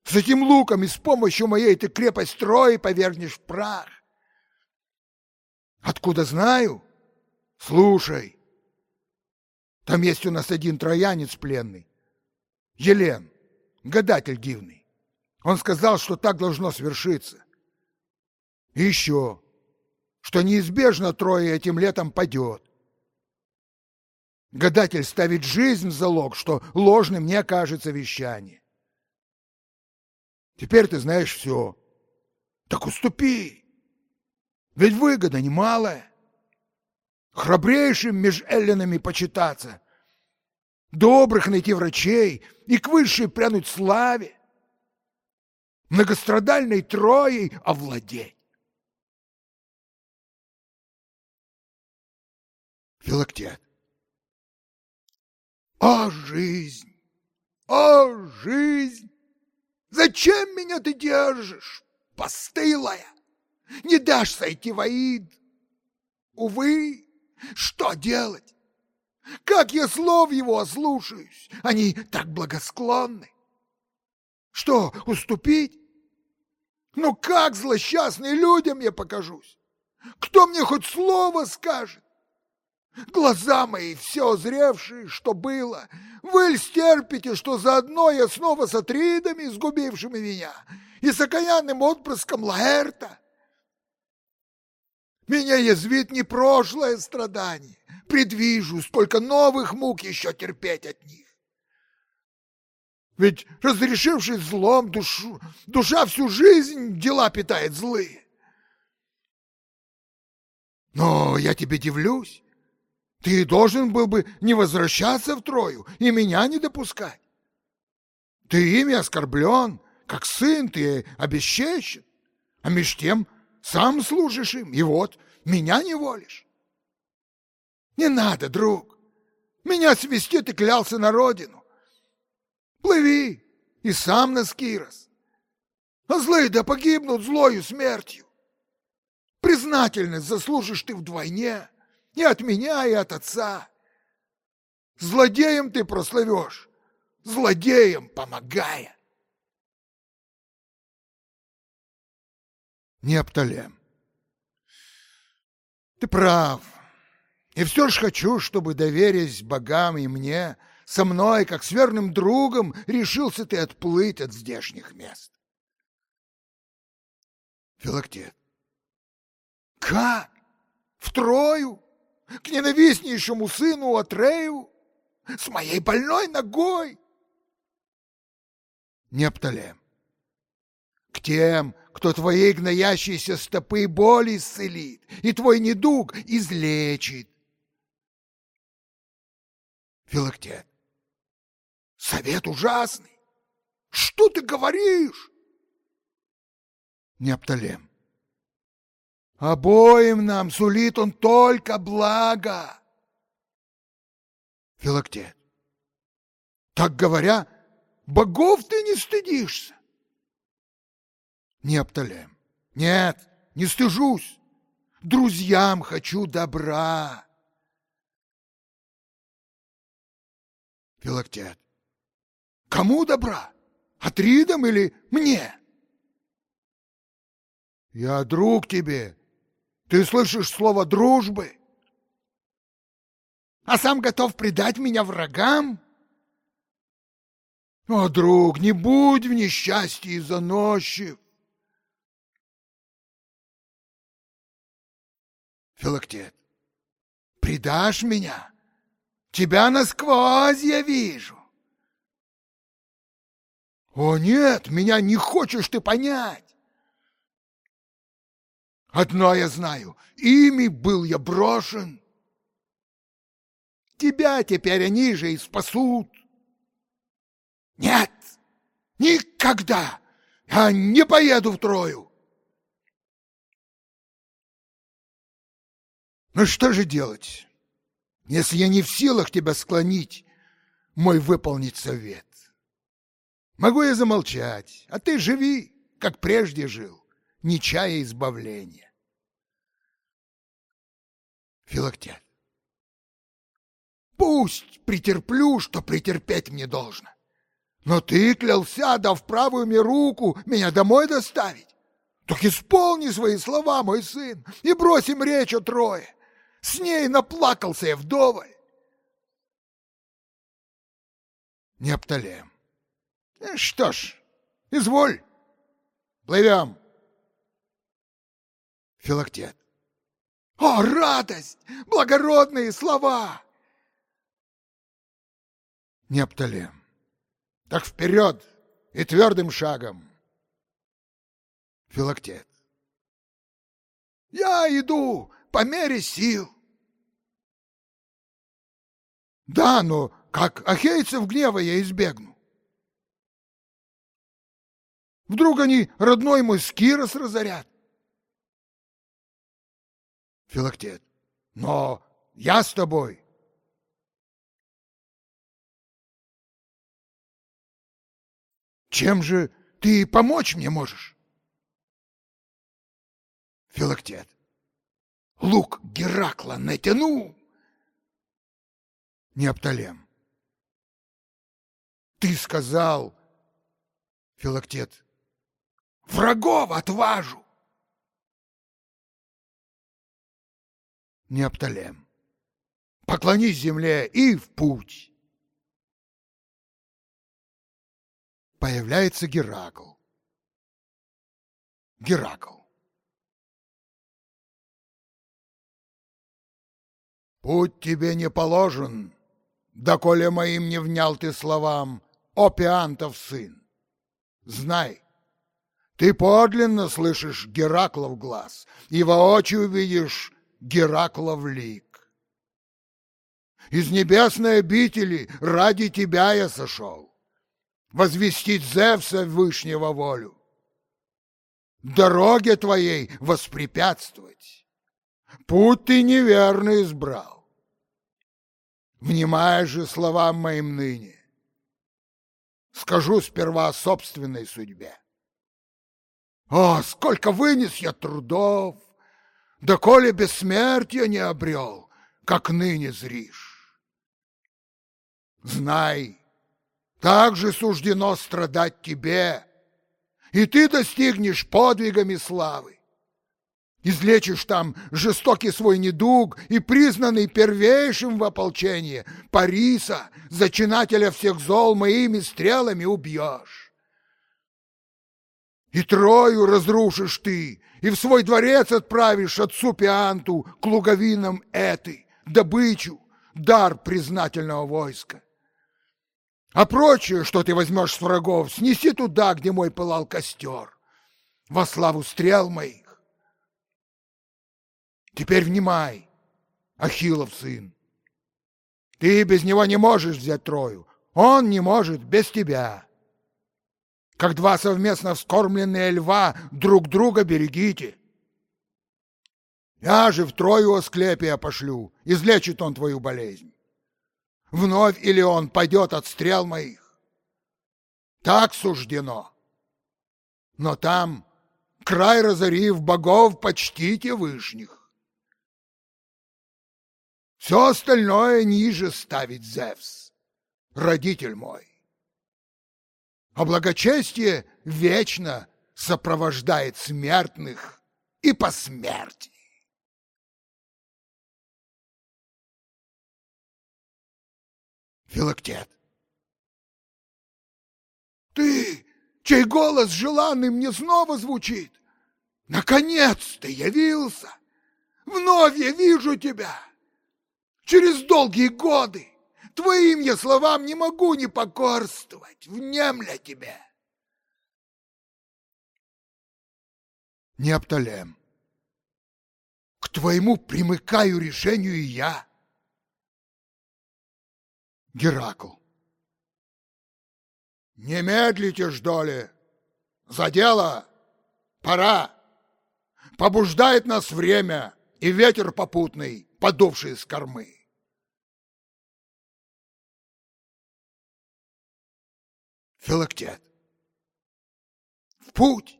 С этим луком и с помощью моей ты крепость строи повергнешь в прах. Откуда знаю? Слушай. Там есть у нас один троянец пленный. Елен, гадатель дивный. Он сказал, что так должно свершиться. И еще, что неизбежно трое этим летом падет. Гадатель ставит жизнь в залог, что ложным не окажется вещание. Теперь ты знаешь все. Так уступи. Ведь выгода немалая. Храбрейшим меж эллинами почитаться. Добрых найти врачей и к высшей прянуть славе. Многострадальной троей овладеть. Филактет. О, жизнь! О, жизнь! Зачем меня ты держишь, постылая? Не дашь сойти в Аид? Увы, что делать? Как я слов его ослушаюсь? Они так благосклонны. Что, уступить? Ну как злосчастные людям я покажусь? Кто мне хоть слово скажет? Глаза мои, все зревшие, что было, вы стерпите, что заодно я снова с Атридами, сгубившими меня, и с окаянным отпрыском Лаэрта. Меня язвит не прошлое страдание, предвижу, сколько новых мук еще терпеть от них. Ведь, разрешившись злом, душу, душа всю жизнь дела питает злые. Но я тебе дивлюсь. Ты должен был бы не возвращаться в Трою и меня не допускать. Ты ими оскорблен, как сын ты обесчещен, а меж тем сам служишь им, и вот меня не волишь. Не надо, друг, меня свести ты клялся на родину. Плыви и сам на Скирос, а злые да погибнут злою смертью. Признательность заслужишь ты вдвойне, и от меня, и от отца. Злодеем ты прославешь, злодеем помогая. Неопталем. Ты прав. И все ж хочу, чтобы, доверясь богам и мне, со мной, как с верным другом, решился ты отплыть от здешних мест. Филактет. Как? Втрою? К ненавистнейшему сыну Атрею? С моей больной ногой? Непталем. К тем, кто твоей гноящейся стопы боли исцелит и твой недуг излечит. Филактет. Совет ужасный. Что ты говоришь? Непталем. Обоим нам сулит он только благо. Филактет. Так говоря, богов ты не стыдишься. Непталем. Нет, не стыжусь. Друзьям хочу добра. Филактет. Кому добра? Атридам или мне? Я друг тебе. Ты слышишь слово дружбы? А сам готов предать меня врагам? О, друг, не будь в несчастье заносчив. Филактет. Предашь меня? Тебя насквозь я вижу. О нет, меня не хочешь ты понять. Одно я знаю, ими был я брошен. Тебя теперь они же и спасут. Нет, никогда я не поеду в Трою. Ну что же делать, если я не в силах тебя склонить, мой выполнить совет? Могу я замолчать, а ты живи, как прежде жил, не чая избавления. Филактет. Пусть претерплю, что претерпеть мне должно. Но ты клялся, дав правую мне руку, меня домой доставить. Так исполни свои слова, мой сын, и бросим речь о трое. С ней наплакался я вдоволь. Непталем. Э, что ж, изволь, плывем. Филактет. О, радость! Благородные слова! Непталем. Так вперед и твердым шагом. Филактет. Я иду по мере сил. Да, но как ахейцев гнева я избегну? Вдруг они родной мой Скирос разорят? Филактет. Но я с тобой. Чем же ты помочь мне можешь? Филактет. Лук Геракла натяну. Неопталем. Ты сказал, Филактет, врагов отважу. Неопталем. Поклонись земле и в путь. Появляется Геракл. Геракл. Путь тебе не положен, доколе моим не внял ты словам, о Пиантов сын. Знай, ты подлинно слышишь Гераклов глаз и воочию видишь Гераклов лик. Из небесной обители ради тебя я сошел, возвестить Зевса Вышнего волю, дороге твоей воспрепятствовать. Путь ты неверно избрал. Внимая же словам моим ныне, скажу сперва о собственной судьбе. О, сколько вынес я трудов, доколе бессмертия не обрел, как ныне зришь. Знай, так же суждено страдать тебе, и ты достигнешь подвигами славы. Излечишь там жестокий свой недуг и признанный первейшим в ополчении Париса, зачинателя всех зол, моими стрелами убьешь. И Трою разрушишь ты, и в свой дворец отправишь отцу Пианту к луговинам эты, добычу, дар признательного войска. А прочее, что ты возьмешь с врагов, снеси туда, где мой пылал костер, во славу стрел моих. Теперь внимай, Ахиллов сын. Ты без него не можешь взять Трою, он не может без тебя. Как два совместно вскормленные льва друг друга берегите. Я же в Трою Асклепия пошлю, излечит он твою болезнь вновь или он пойдет от стрел моих. Так суждено. Но там, край разорив богов, почтите вышних. Все остальное ниже ставит Зевс, родитель мой. А благочестие вечно сопровождает смертных и по смерти. Филактет. Ты, чей голос желанный мне снова звучит, наконец ты явился. Вновь я вижу тебя. Через долгие годы твоим я словам не могу не покорствовать, внемля тебе. Неопталем, к твоему примыкаю решению и я. Геракл. Не медлите, ждали. За дело. Пора. Побуждает нас время и ветер попутный, подувший с кормы. Филактет. В путь.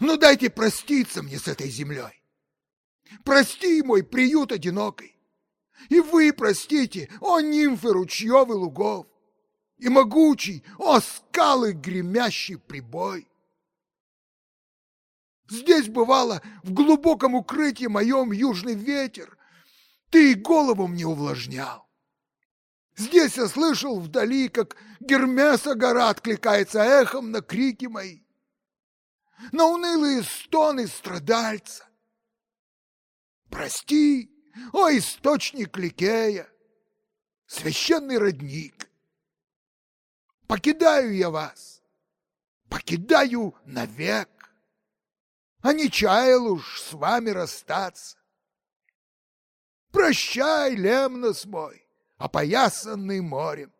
Ну дайте проститься мне с этой землей. Прости мой приют одинокий. И вы простите, о нимфы ручьев и лугов, И могучий, о скалы гремящий прибой. Здесь бывало в глубоком укрытии моем южный ветер, Ты голову мне увлажнял. Здесь я слышал вдали, как Гермеса гора откликается эхом на крики мои, на унылые стоны страдальца. Прости, о, источник Ликея, священный родник! Покидаю я вас, покидаю навек, а не чаял уж с вами расстаться. Прощай, Лемнос мой, опоясанный морем.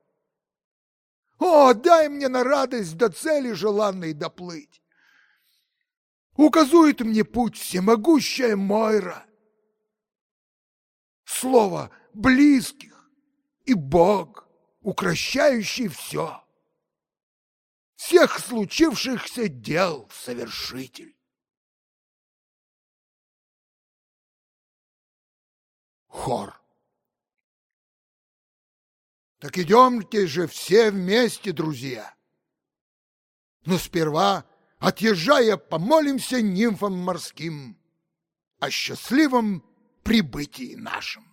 О, дай мне на радость до цели желанной доплыть. Указует мне путь всемогущая Мойра — слово близких и Бог, укращающий все. Всех случившихся дел совершитель. Хор. Так идемте же все вместе, друзья. Но сперва, отъезжая, помолимся нимфам морским о счастливом прибытии нашем.